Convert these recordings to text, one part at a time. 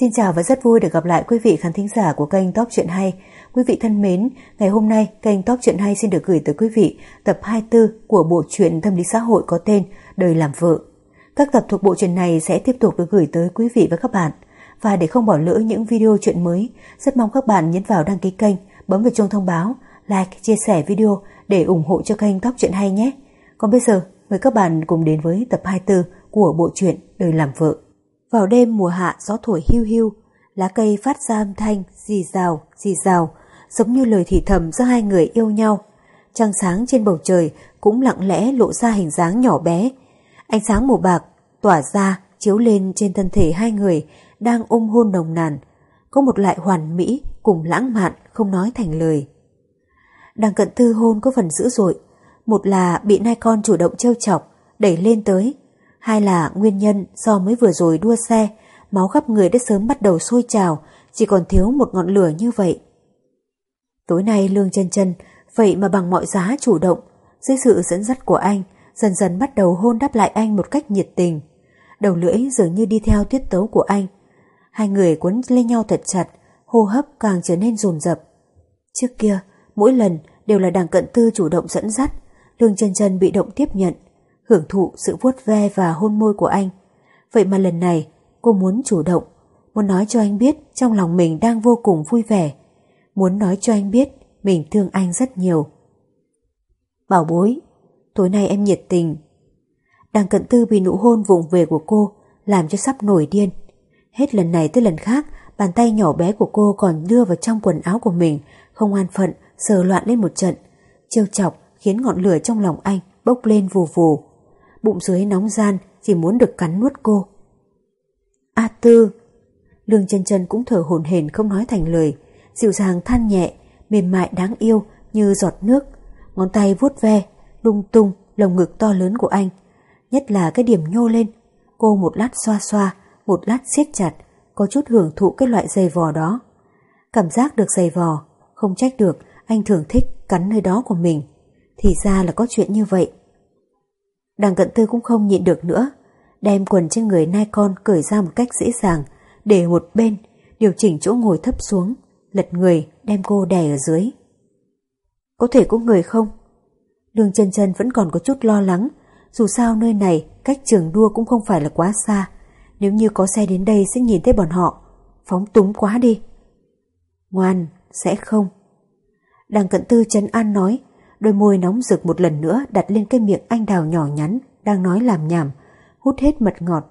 Xin chào và rất vui được gặp lại quý vị khán thính giả của kênh Top Chuyện Hay. Quý vị thân mến, ngày hôm nay kênh Top Chuyện Hay xin được gửi tới quý vị tập 24 của bộ truyện tâm lý xã hội có tên Đời làm vợ. Các tập thuộc bộ truyện này sẽ tiếp tục được gửi tới quý vị và các bạn. Và để không bỏ lỡ những video chuyện mới, rất mong các bạn nhấn vào đăng ký kênh, bấm vào chuông thông báo, like, chia sẻ video để ủng hộ cho kênh Top Chuyện Hay nhé. Còn bây giờ, mời các bạn cùng đến với tập 24 của bộ truyện Đời làm vợ. Vào đêm mùa hạ gió thổi hiu hiu, lá cây phát ra âm thanh rì rào, rì rào, giống như lời thì thầm giữa hai người yêu nhau. Trăng sáng trên bầu trời cũng lặng lẽ lộ ra hình dáng nhỏ bé. Ánh sáng màu bạc tỏa ra chiếu lên trên thân thể hai người đang ôm hôn nồng nàn. Có một lại hoàn mỹ cùng lãng mạn không nói thành lời. Đằng cận tư hôn có phần dữ dội. Một là bị nai con chủ động trêu chọc, đẩy lên tới, hai là nguyên nhân do mới vừa rồi đua xe, máu khắp người đã sớm bắt đầu sôi trào, chỉ còn thiếu một ngọn lửa như vậy. Tối nay Lương chân chân vậy mà bằng mọi giá chủ động, dưới sự dẫn dắt của anh, dần dần bắt đầu hôn đáp lại anh một cách nhiệt tình. Đầu lưỡi dường như đi theo tiết tấu của anh. Hai người quấn lên nhau thật chặt, hô hấp càng trở nên rồn rập Trước kia, mỗi lần đều là đằng cận tư chủ động dẫn dắt, Lương chân chân bị động tiếp nhận, hưởng thụ sự vuốt ve và hôn môi của anh. Vậy mà lần này cô muốn chủ động, muốn nói cho anh biết trong lòng mình đang vô cùng vui vẻ, muốn nói cho anh biết mình thương anh rất nhiều. Bảo bối, tối nay em nhiệt tình. Đang cận tư bị nụ hôn vùng về của cô làm cho sắp nổi điên. Hết lần này tới lần khác, bàn tay nhỏ bé của cô còn đưa vào trong quần áo của mình, không an phận, sờ loạn lên một trận. Trêu chọc khiến ngọn lửa trong lòng anh bốc lên vù vù bụng dưới nóng gian chỉ muốn được cắn nuốt cô. A Tư Lương chân chân cũng thở hổn hển không nói thành lời, dịu dàng than nhẹ, mềm mại đáng yêu như giọt nước, ngón tay vuốt ve, lung tung lồng ngực to lớn của anh. Nhất là cái điểm nhô lên, cô một lát xoa xoa, một lát siết chặt, có chút hưởng thụ cái loại giày vò đó. Cảm giác được giày vò, không trách được anh thường thích cắn nơi đó của mình. Thì ra là có chuyện như vậy. Đằng cận tư cũng không nhịn được nữa, đem quần trên người nai con cởi ra một cách dễ dàng, để một bên, điều chỉnh chỗ ngồi thấp xuống, lật người đem cô đè ở dưới. Có thể có người không? Lương chân chân vẫn còn có chút lo lắng, dù sao nơi này cách trường đua cũng không phải là quá xa, nếu như có xe đến đây sẽ nhìn thấy bọn họ, phóng túng quá đi. Ngoan, sẽ không. Đằng cận tư chấn an nói, đôi môi nóng rực một lần nữa đặt lên cái miệng anh đào nhỏ nhắn đang nói làm nhảm, hút hết mật ngọt.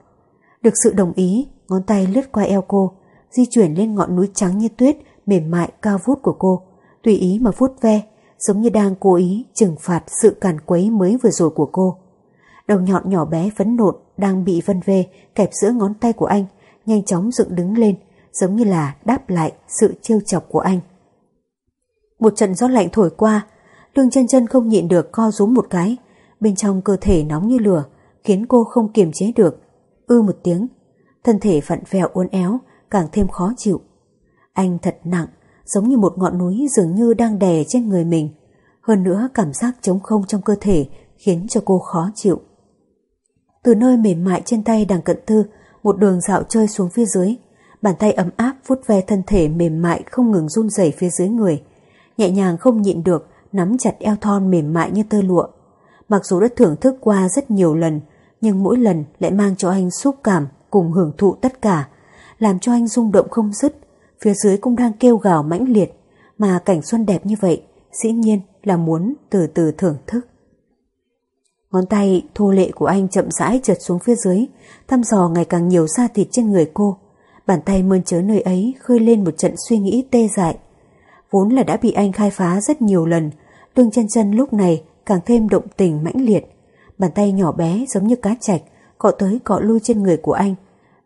Được sự đồng ý, ngón tay lướt qua eo cô, di chuyển lên ngọn núi trắng như tuyết, mềm mại cao vút của cô, tùy ý mà vuốt ve, giống như đang cố ý trừng phạt sự càn quấy mới vừa rồi của cô. Đầu nhọn nhỏ bé phấn nộn đang bị vân vê kẹp giữa ngón tay của anh, nhanh chóng dựng đứng lên, giống như là đáp lại sự trêu chọc của anh. Một trận gió lạnh thổi qua, Lương chân chân không nhịn được co rúm một cái, bên trong cơ thể nóng như lửa, khiến cô không kiềm chế được. Ư một tiếng, thân thể vặn vẹo uốn éo, càng thêm khó chịu. Anh thật nặng, giống như một ngọn núi dường như đang đè trên người mình. Hơn nữa cảm giác trống không trong cơ thể khiến cho cô khó chịu. Từ nơi mềm mại trên tay đằng cận tư, một đường dạo chơi xuống phía dưới. Bàn tay ấm áp vuốt ve thân thể mềm mại không ngừng run rẩy phía dưới người. Nhẹ nhàng không nhịn được, nắm chặt eo thon mềm mại như tơ lụa. Mặc dù đã thưởng thức qua rất nhiều lần, nhưng mỗi lần lại mang cho anh xúc cảm cùng hưởng thụ tất cả, làm cho anh rung động không dứt. Phía dưới cũng đang kêu gào mãnh liệt, mà cảnh xuân đẹp như vậy, dĩ nhiên là muốn từ từ thưởng thức. Ngón tay thô lệ của anh chậm rãi trượt xuống phía dưới, thăm dò ngày càng nhiều da thịt trên người cô. Bàn tay mơn trớn nơi ấy khơi lên một trận suy nghĩ tê dại. Vốn là đã bị anh khai phá rất nhiều lần, tương chân chân lúc này càng thêm động tình mãnh liệt. Bàn tay nhỏ bé giống như cá chạch, cọ tới cọ lui trên người của anh.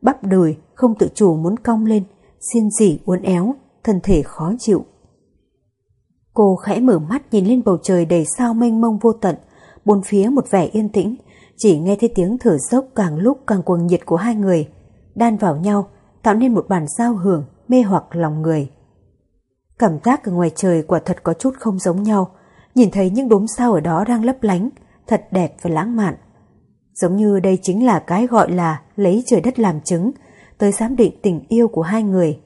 Bắp đùi không tự chủ muốn cong lên, xiên dỉ uốn éo, thân thể khó chịu. Cô khẽ mở mắt nhìn lên bầu trời đầy sao mênh mông vô tận, bốn phía một vẻ yên tĩnh, chỉ nghe thấy tiếng thở dốc càng lúc càng cuồng nhiệt của hai người, đan vào nhau, tạo nên một bản giao hưởng mê hoặc lòng người. Cảm giác ở ngoài trời quả thật có chút không giống nhau, nhìn thấy những đốm sao ở đó đang lấp lánh, thật đẹp và lãng mạn. Giống như đây chính là cái gọi là lấy trời đất làm chứng, tới giám định tình yêu của hai người.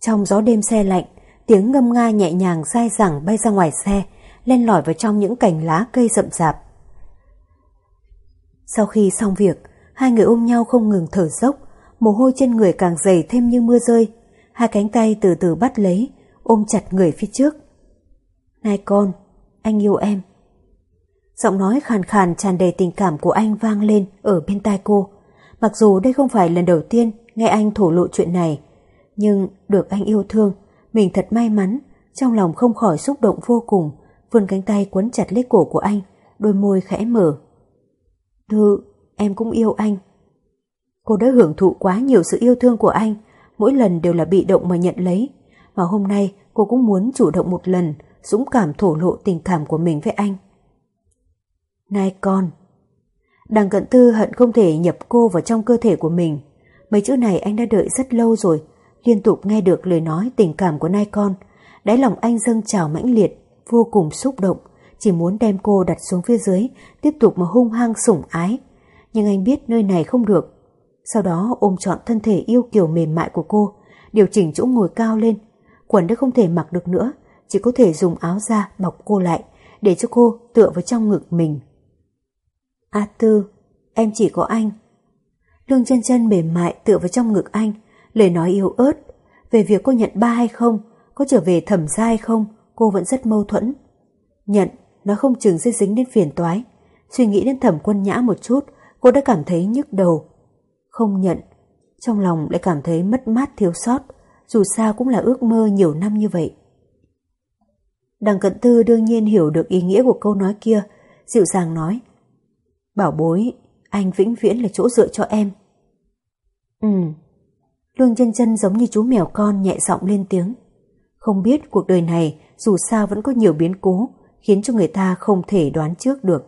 Trong gió đêm xe lạnh, tiếng ngâm nga nhẹ nhàng dai dẳng bay ra ngoài xe, len lỏi vào trong những cành lá cây rậm rạp. Sau khi xong việc, hai người ôm nhau không ngừng thở dốc, mồ hôi trên người càng dày thêm như mưa rơi, hai cánh tay từ từ bắt lấy, ôm chặt người phía trước. Này con, anh yêu em. Giọng nói khàn khàn tràn đầy tình cảm của anh vang lên ở bên tai cô. Mặc dù đây không phải lần đầu tiên nghe anh thổ lộ chuyện này, nhưng được anh yêu thương, mình thật may mắn, trong lòng không khỏi xúc động vô cùng, vươn cánh tay quấn chặt lấy cổ của anh, đôi môi khẽ mở. Thư, em cũng yêu anh. Cô đã hưởng thụ quá nhiều sự yêu thương của anh, mỗi lần đều là bị động mà nhận lấy, mà hôm nay cô cũng muốn chủ động một lần, dũng cảm thổ lộ tình cảm của mình với anh. Này con! Đằng cận tư hận không thể nhập cô vào trong cơ thể của mình. Mấy chữ này anh đã đợi rất lâu rồi, liên tục nghe được lời nói tình cảm của nai con. Đáy lòng anh dâng trào mãnh liệt, vô cùng xúc động, chỉ muốn đem cô đặt xuống phía dưới, tiếp tục mà hung hăng sủng ái. Nhưng anh biết nơi này không được. Sau đó ôm trọn thân thể yêu kiều mềm mại của cô, điều chỉnh chỗ ngồi cao lên. Quần đã không thể mặc được nữa, chỉ có thể dùng áo da bọc cô lại, để cho cô tựa vào trong ngực mình. A Tư, em chỉ có anh. Lương chân chân mềm mại tựa vào trong ngực anh, lời nói yếu ớt. Về việc cô nhận ba hay không, có trở về thẩm gia hay không, cô vẫn rất mâu thuẫn. Nhận, nó không chừng sẽ dính đến phiền toái. Suy nghĩ đến thẩm quân nhã một chút, cô đã cảm thấy nhức đầu. Không nhận, trong lòng lại cảm thấy mất mát thiếu sót, dù sao cũng là ước mơ nhiều năm như vậy. Đằng cận tư đương nhiên hiểu được ý nghĩa của câu nói kia, dịu dàng nói. Bảo bối, anh vĩnh viễn là chỗ dựa cho em. Ừ. Lương chân chân giống như chú mèo con nhẹ giọng lên tiếng. Không biết cuộc đời này dù sao vẫn có nhiều biến cố khiến cho người ta không thể đoán trước được.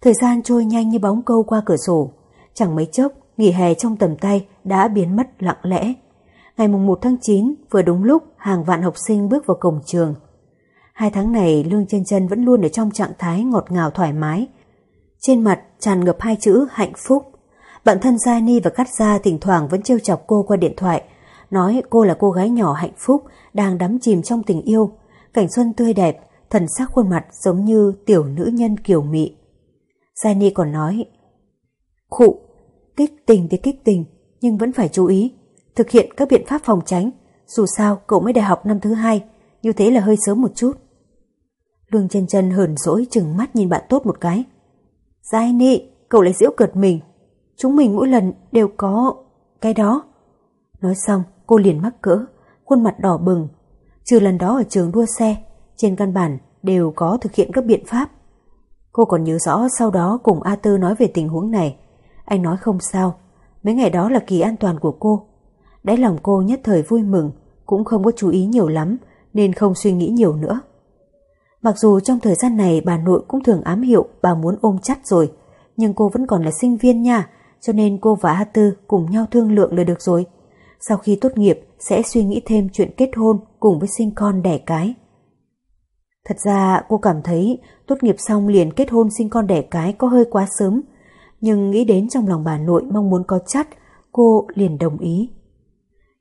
Thời gian trôi nhanh như bóng câu qua cửa sổ. Chẳng mấy chốc, nghỉ hè trong tầm tay đã biến mất lặng lẽ. Ngày mùng 1 tháng 9 vừa đúng lúc hàng vạn học sinh bước vào cổng trường. Hai tháng này Lương chân chân vẫn luôn ở trong trạng thái ngọt ngào thoải mái, trên mặt tràn ngập hai chữ hạnh phúc. Bạn thân Gia Ni và Cát Gia thỉnh thoảng vẫn trêu chọc cô qua điện thoại, nói cô là cô gái nhỏ hạnh phúc, đang đắm chìm trong tình yêu. Cảnh xuân tươi đẹp, thần sắc khuôn mặt giống như tiểu nữ nhân kiều mị. Gia Ni còn nói, Khụ, kích tình thì kích tình, nhưng vẫn phải chú ý, thực hiện các biện pháp phòng tránh, dù sao cậu mới đại học năm thứ hai, như thế là hơi sớm một chút. Đường chân chân hờn dỗi chừng mắt nhìn bạn tốt một cái. Giai nị, cậu lại giễu cợt mình. Chúng mình mỗi lần đều có cái đó. Nói xong, cô liền mắc cỡ, khuôn mặt đỏ bừng. Trừ lần đó ở trường đua xe, trên căn bản đều có thực hiện các biện pháp. Cô còn nhớ rõ sau đó cùng A Tư nói về tình huống này. Anh nói không sao, mấy ngày đó là kỳ an toàn của cô. Đáy lòng cô nhất thời vui mừng, cũng không có chú ý nhiều lắm, nên không suy nghĩ nhiều nữa. Mặc dù trong thời gian này bà nội cũng thường ám hiệu bà muốn ôm chắt rồi, nhưng cô vẫn còn là sinh viên nha, cho nên cô và A Tư cùng nhau thương lượng là được rồi. Sau khi tốt nghiệp sẽ suy nghĩ thêm chuyện kết hôn cùng với sinh con đẻ cái. Thật ra cô cảm thấy tốt nghiệp xong liền kết hôn sinh con đẻ cái có hơi quá sớm, nhưng nghĩ đến trong lòng bà nội mong muốn có chắt, cô liền đồng ý.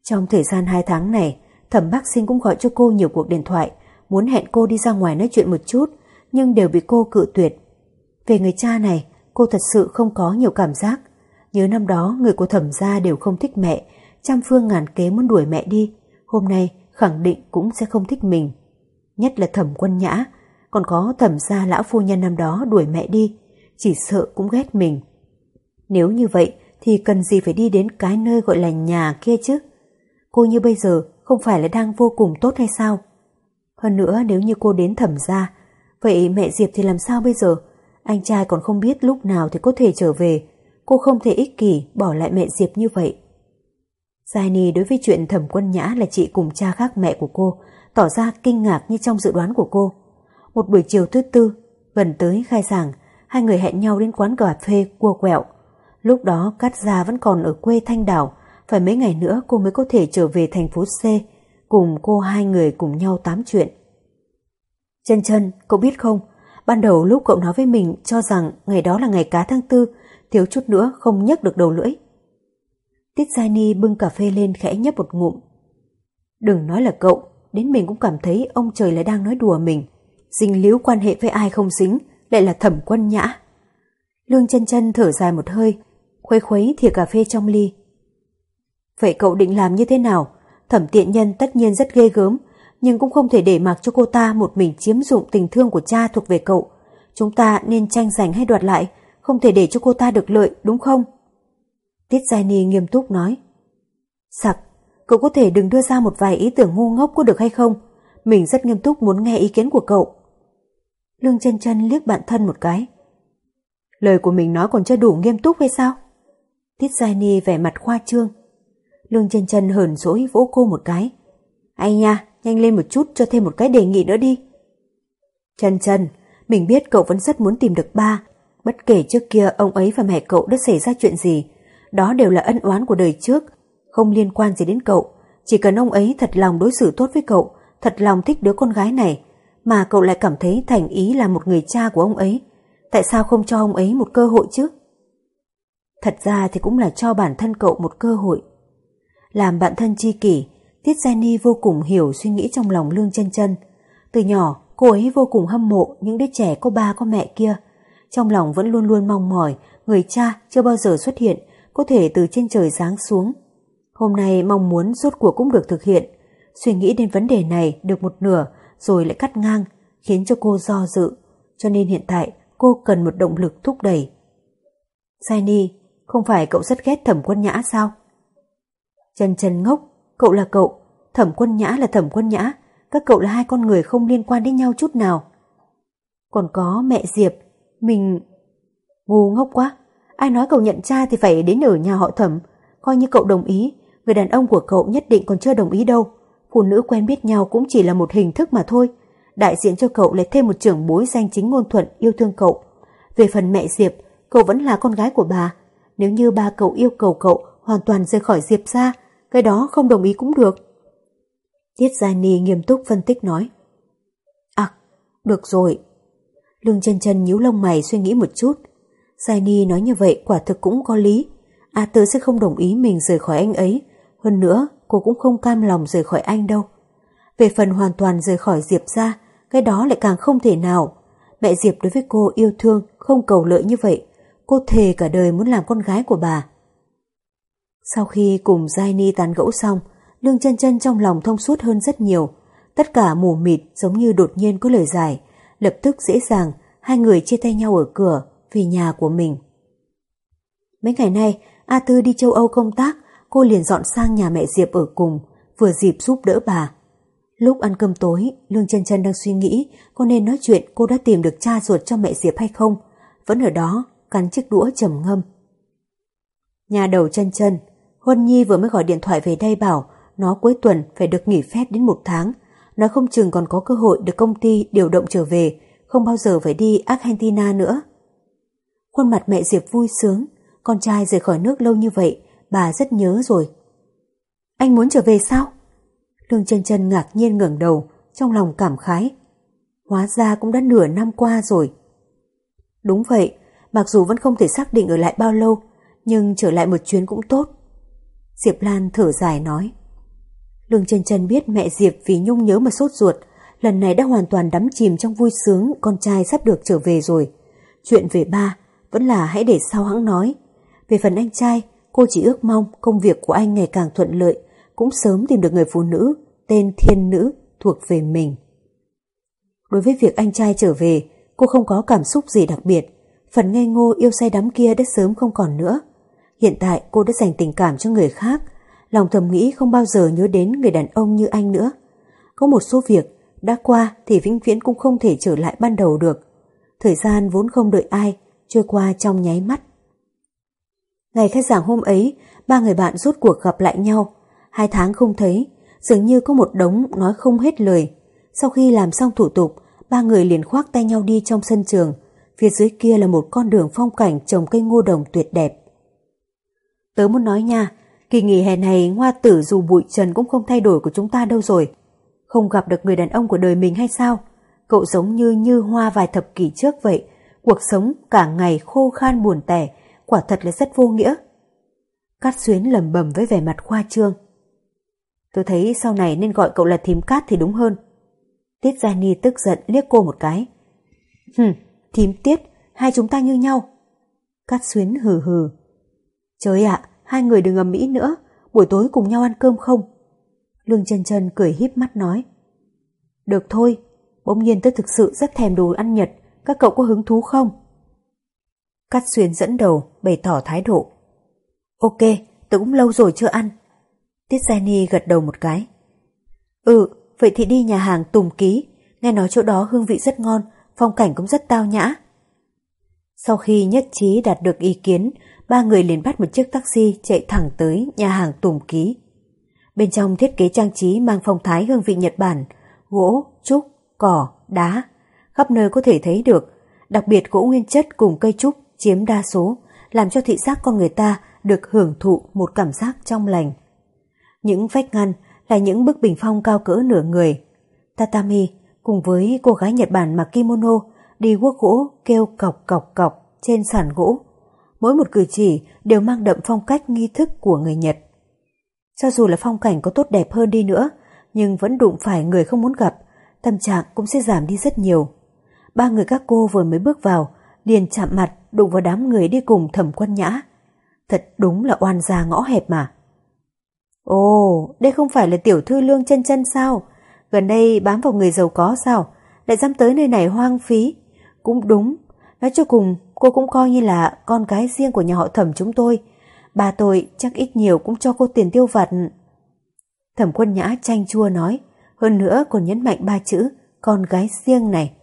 Trong thời gian 2 tháng này, thẩm bác sinh cũng gọi cho cô nhiều cuộc điện thoại, muốn hẹn cô đi ra ngoài nói chuyện một chút, nhưng đều bị cô cự tuyệt. Về người cha này, cô thật sự không có nhiều cảm giác. Nhớ năm đó người của thẩm gia đều không thích mẹ, trăm phương ngàn kế muốn đuổi mẹ đi. Hôm nay khẳng định cũng sẽ không thích mình. Nhất là thẩm quân nhã, còn có thẩm gia lão phu nhân năm đó đuổi mẹ đi, chỉ sợ cũng ghét mình. Nếu như vậy thì cần gì phải đi đến cái nơi gọi là nhà kia chứ? Cô như bây giờ không phải là đang vô cùng tốt hay sao? Hơn nữa nếu như cô đến thẩm gia, vậy mẹ Diệp thì làm sao bây giờ? Anh trai còn không biết lúc nào thì có thể trở về. Cô không thể ích kỷ bỏ lại mẹ Diệp như vậy. Zaini đối với chuyện thẩm quân nhã là chị cùng cha khác mẹ của cô, tỏ ra kinh ngạc như trong dự đoán của cô. Một buổi chiều thứ tư, gần tới khai giảng, hai người hẹn nhau đến quán cà phê cua quẹo. Lúc đó Cát Gia vẫn còn ở quê Thanh Đảo, phải mấy ngày nữa cô mới có thể trở về thành phố C cùng cô hai người cùng nhau tám chuyện. Chân chân, cậu biết không, ban đầu lúc cậu nói với mình cho rằng ngày đó là ngày cá tháng tư, thiếu chút nữa không nhấc được đầu lưỡi. Tiết Giai Ni bưng cà phê lên khẽ nhấp một ngụm. Đừng nói là cậu, đến mình cũng cảm thấy ông trời lại đang nói đùa mình. Dình líu quan hệ với ai không dính, lại là thẩm quân nhã. Lương chân chân thở dài một hơi, khuấy khuấy thìa cà phê trong ly. Vậy cậu định làm như thế nào? Thẩm tiện nhân tất nhiên rất ghê gớm, nhưng cũng không thể để mặc cho cô ta một mình chiếm dụng tình thương của cha thuộc về cậu. Chúng ta nên tranh giành hay đoạt lại, không thể để cho cô ta được lợi, đúng không? Tiết Giai Ni nghiêm túc nói. Sặc, cậu có thể đừng đưa ra một vài ý tưởng ngu ngốc có được hay không? Mình rất nghiêm túc muốn nghe ý kiến của cậu. Lương chân chân liếc bạn thân một cái. Lời của mình nói còn chưa đủ nghiêm túc hay sao? Tiết Giai Ni vẻ mặt khoa trương. Lương chân chân hờn dỗi vỗ cô một cái. Anh nha, nhanh lên một chút cho thêm một cái đề nghị nữa đi. Chân chân, mình biết cậu vẫn rất muốn tìm được ba, bất kể trước kia ông ấy và mẹ cậu đã xảy ra chuyện gì, đó đều là ân oán của đời trước, không liên quan gì đến cậu. Chỉ cần ông ấy thật lòng đối xử tốt với cậu, thật lòng thích đứa con gái này, mà cậu lại cảm thấy thành ý là một người cha của ông ấy. Tại sao không cho ông ấy một cơ hội chứ? Thật ra thì cũng là cho bản thân cậu một cơ hội. Làm bạn thân chi kỷ, Tiết Jenny vô cùng hiểu suy nghĩ trong lòng Lương chân chân. Từ nhỏ, cô ấy vô cùng hâm mộ những đứa trẻ có ba có mẹ kia. Trong lòng vẫn luôn luôn mong mỏi người cha chưa bao giờ xuất hiện có thể từ trên trời giáng xuống. Hôm nay mong muốn rốt cuộc cũng được thực hiện. Suy nghĩ đến vấn đề này được một nửa rồi lại cắt ngang, khiến cho cô do dự. Cho nên hiện tại cô cần một động lực thúc đẩy. Jenny, không phải cậu rất ghét thẩm quân nhã sao? Trần Trần ngốc, cậu là cậu, thẩm quân nhã là thẩm quân nhã, các cậu là hai con người không liên quan đến nhau chút nào. Còn có mẹ Diệp, mình... Ngu ngốc quá, ai nói cậu nhận cha thì phải đến ở nhà họ thẩm, coi như cậu đồng ý, người đàn ông của cậu nhất định còn chưa đồng ý đâu. Phụ nữ quen biết nhau cũng chỉ là một hình thức mà thôi. Đại diện cho cậu lại thêm một trưởng bối danh chính ngôn thuận yêu thương cậu. Về phần mẹ Diệp, cậu vẫn là con gái của bà. Nếu như ba cậu yêu cầu cậu hoàn toàn rời khỏi Diệp ra, cái đó không đồng ý cũng được. Tiết Gia Ni nghiêm túc phân tích nói. À, được rồi. Lương chân chân nhíu lông mày suy nghĩ một chút. Gia Ni nói như vậy quả thực cũng có lý. A Tư sẽ không đồng ý mình rời khỏi anh ấy. Hơn nữa, cô cũng không cam lòng rời khỏi anh đâu. Về phần hoàn toàn rời khỏi Diệp ra, cái đó lại càng không thể nào. Mẹ Diệp đối với cô yêu thương, không cầu lợi như vậy. Cô thề cả đời muốn làm con gái của bà. Sau khi cùng Giai Ni tán gẫu xong, Lương chân chân trong lòng thông suốt hơn rất nhiều. Tất cả mù mịt giống như đột nhiên có lời giải. Lập tức dễ dàng, hai người chia tay nhau ở cửa vì nhà của mình. Mấy ngày nay, A Tư đi châu Âu công tác, cô liền dọn sang nhà mẹ Diệp ở cùng, vừa dịp giúp đỡ bà. Lúc ăn cơm tối, Lương chân chân đang suy nghĩ có nên nói chuyện cô đã tìm được cha ruột cho mẹ Diệp hay không. Vẫn ở đó, cắn chiếc đũa trầm ngâm. Nhà đầu chân chân, Huân Nhi vừa mới gọi điện thoại về đây bảo nó cuối tuần phải được nghỉ phép đến một tháng. Nó không chừng còn có cơ hội được công ty điều động trở về, không bao giờ phải đi Argentina nữa. Khuôn mặt mẹ Diệp vui sướng, con trai rời khỏi nước lâu như vậy, bà rất nhớ rồi. Anh muốn trở về sao? Lương chân chân ngạc nhiên ngẩng đầu, trong lòng cảm khái. Hóa ra cũng đã nửa năm qua rồi. Đúng vậy, mặc dù vẫn không thể xác định ở lại bao lâu, nhưng trở lại một chuyến cũng tốt. Diệp Lan thở dài nói. Lương Trần Trần biết mẹ Diệp vì Nhung nhớ mà sốt ruột, lần này đã hoàn toàn đắm chìm trong vui sướng con trai sắp được trở về rồi. Chuyện về ba vẫn là hãy để sau hãng nói. Về phần anh trai, cô chỉ ước mong công việc của anh ngày càng thuận lợi, cũng sớm tìm được người phụ nữ tên thiên nữ thuộc về mình. Đối với việc anh trai trở về, cô không có cảm xúc gì đặc biệt. Phần ngây ngô yêu say đắm kia đã sớm không còn nữa. Hiện tại cô đã dành tình cảm cho người khác, lòng thầm nghĩ không bao giờ nhớ đến người đàn ông như anh nữa. Có một số việc đã qua thì vĩnh viễn cũng không thể trở lại ban đầu được. Thời gian vốn không đợi ai, trôi qua trong nháy mắt. Ngày khai giảng hôm ấy, ba người bạn rốt cuộc gặp lại nhau. Hai tháng không thấy, dường như có một đống nói không hết lời. Sau khi làm xong thủ tục, ba người liền khoác tay nhau đi trong sân trường. Phía dưới kia là một con đường phong cảnh trồng cây ngô đồng tuyệt đẹp. Tớ muốn nói nha, kỳ nghỉ hè này hoa tử dù bụi trần cũng không thay đổi của chúng ta đâu rồi. Không gặp được người đàn ông của đời mình hay sao? Cậu giống như như hoa vài thập kỷ trước vậy, cuộc sống cả ngày khô khan buồn tẻ, quả thật là rất vô nghĩa. Cát xuyến lầm bầm với vẻ mặt khoa trương. Tôi thấy sau này nên gọi cậu là thím Cát thì đúng hơn. Tiết Gia Ni tức giận liếc cô một cái. Hừm, thím Tiết, hai chúng ta như nhau. Cát xuyến hừ hừ. Trời ạ, hai người đừng ầm mỹ nữa, buổi tối cùng nhau ăn cơm không? Lương chân chân cười híp mắt nói. Được thôi, bỗng nhiên tôi thực sự rất thèm đồ ăn Nhật, các cậu có hứng thú không? Cát xuyên dẫn đầu, bày tỏ thái độ. Ok, tôi cũng lâu rồi chưa ăn. Tiết Jenny gật đầu một cái. Ừ, vậy thì đi nhà hàng Tùng Ký, nghe nói chỗ đó hương vị rất ngon, phong cảnh cũng rất tao nhã. Sau khi nhất trí đạt được ý kiến, ba người liền bắt một chiếc taxi chạy thẳng tới nhà hàng Tùng Ký. Bên trong thiết kế trang trí mang phong thái hương vị Nhật Bản, gỗ, trúc, cỏ, đá. Khắp nơi có thể thấy được, đặc biệt gỗ nguyên chất cùng cây trúc chiếm đa số, làm cho thị giác con người ta được hưởng thụ một cảm giác trong lành. Những vách ngăn là những bức bình phong cao cỡ nửa người. Tatami cùng với cô gái Nhật Bản mặc kimono đi guốc gỗ kêu cọc cọc cọc trên sàn gỗ. Mỗi một cử chỉ đều mang đậm phong cách nghi thức của người Nhật. Cho dù là phong cảnh có tốt đẹp hơn đi nữa, nhưng vẫn đụng phải người không muốn gặp, tâm trạng cũng sẽ giảm đi rất nhiều. Ba người các cô vừa mới bước vào, liền chạm mặt đụng vào đám người đi cùng thẩm quân nhã. Thật đúng là oan gia ngõ hẹp mà. Ồ, đây không phải là tiểu thư lương chân chân sao? Gần đây bám vào người giàu có sao? Lại dám tới nơi này hoang phí? Cũng đúng, nói cho cùng cô cũng coi như là con gái riêng của nhà họ thẩm chúng tôi. Bà tôi chắc ít nhiều cũng cho cô tiền tiêu vặt. Thẩm quân nhã chanh chua nói, hơn nữa còn nhấn mạnh ba chữ con gái riêng này.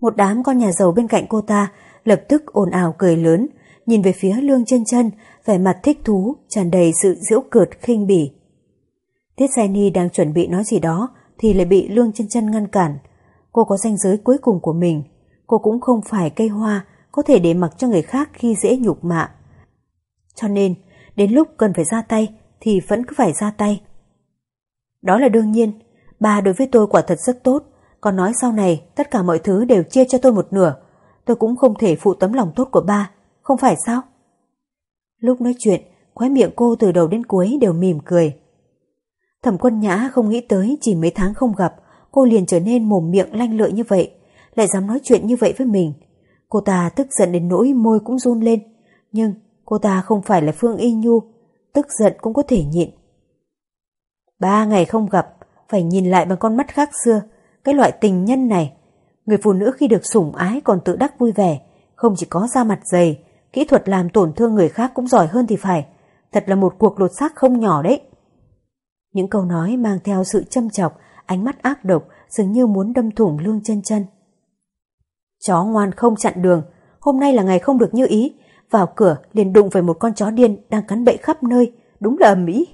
Một đám con nhà giàu bên cạnh cô ta lập tức ồn ào cười lớn, nhìn về phía lương chân chân, vẻ mặt thích thú, tràn đầy sự giễu cợt khinh bỉ. Tiết Giai Ni đang chuẩn bị nói gì đó thì lại bị lương chân chân ngăn cản. Cô có danh giới cuối cùng của mình, cô cũng không phải cây hoa có thể để mặc cho người khác khi dễ nhục mạ. Cho nên, đến lúc cần phải ra tay thì vẫn cứ phải ra tay. Đó là đương nhiên, bà đối với tôi quả thật rất tốt, còn nói sau này tất cả mọi thứ đều chia cho tôi một nửa, tôi cũng không thể phụ tấm lòng tốt của ba, không phải sao? Lúc nói chuyện, khóe miệng cô từ đầu đến cuối đều mỉm cười. Thẩm quân nhã không nghĩ tới chỉ mấy tháng không gặp, cô liền trở nên mồm miệng lanh lợi như vậy, lại dám nói chuyện như vậy với mình. Cô ta tức giận đến nỗi môi cũng run lên, nhưng cô ta không phải là Phương Y Nhu, tức giận cũng có thể nhịn. Ba ngày không gặp, phải nhìn lại bằng con mắt khác xưa, cái loại tình nhân này. Người phụ nữ khi được sủng ái còn tự đắc vui vẻ, không chỉ có da mặt dày, kỹ thuật làm tổn thương người khác cũng giỏi hơn thì phải. Thật là một cuộc lột xác không nhỏ đấy. Những câu nói mang theo sự châm chọc, ánh mắt ác độc, dường như muốn đâm thủng lương chân chân. Chó ngoan không chặn đường, hôm nay là ngày không được như ý, vào cửa liền đụng phải một con chó điên đang cắn bậy khắp nơi, đúng là ầm ĩ.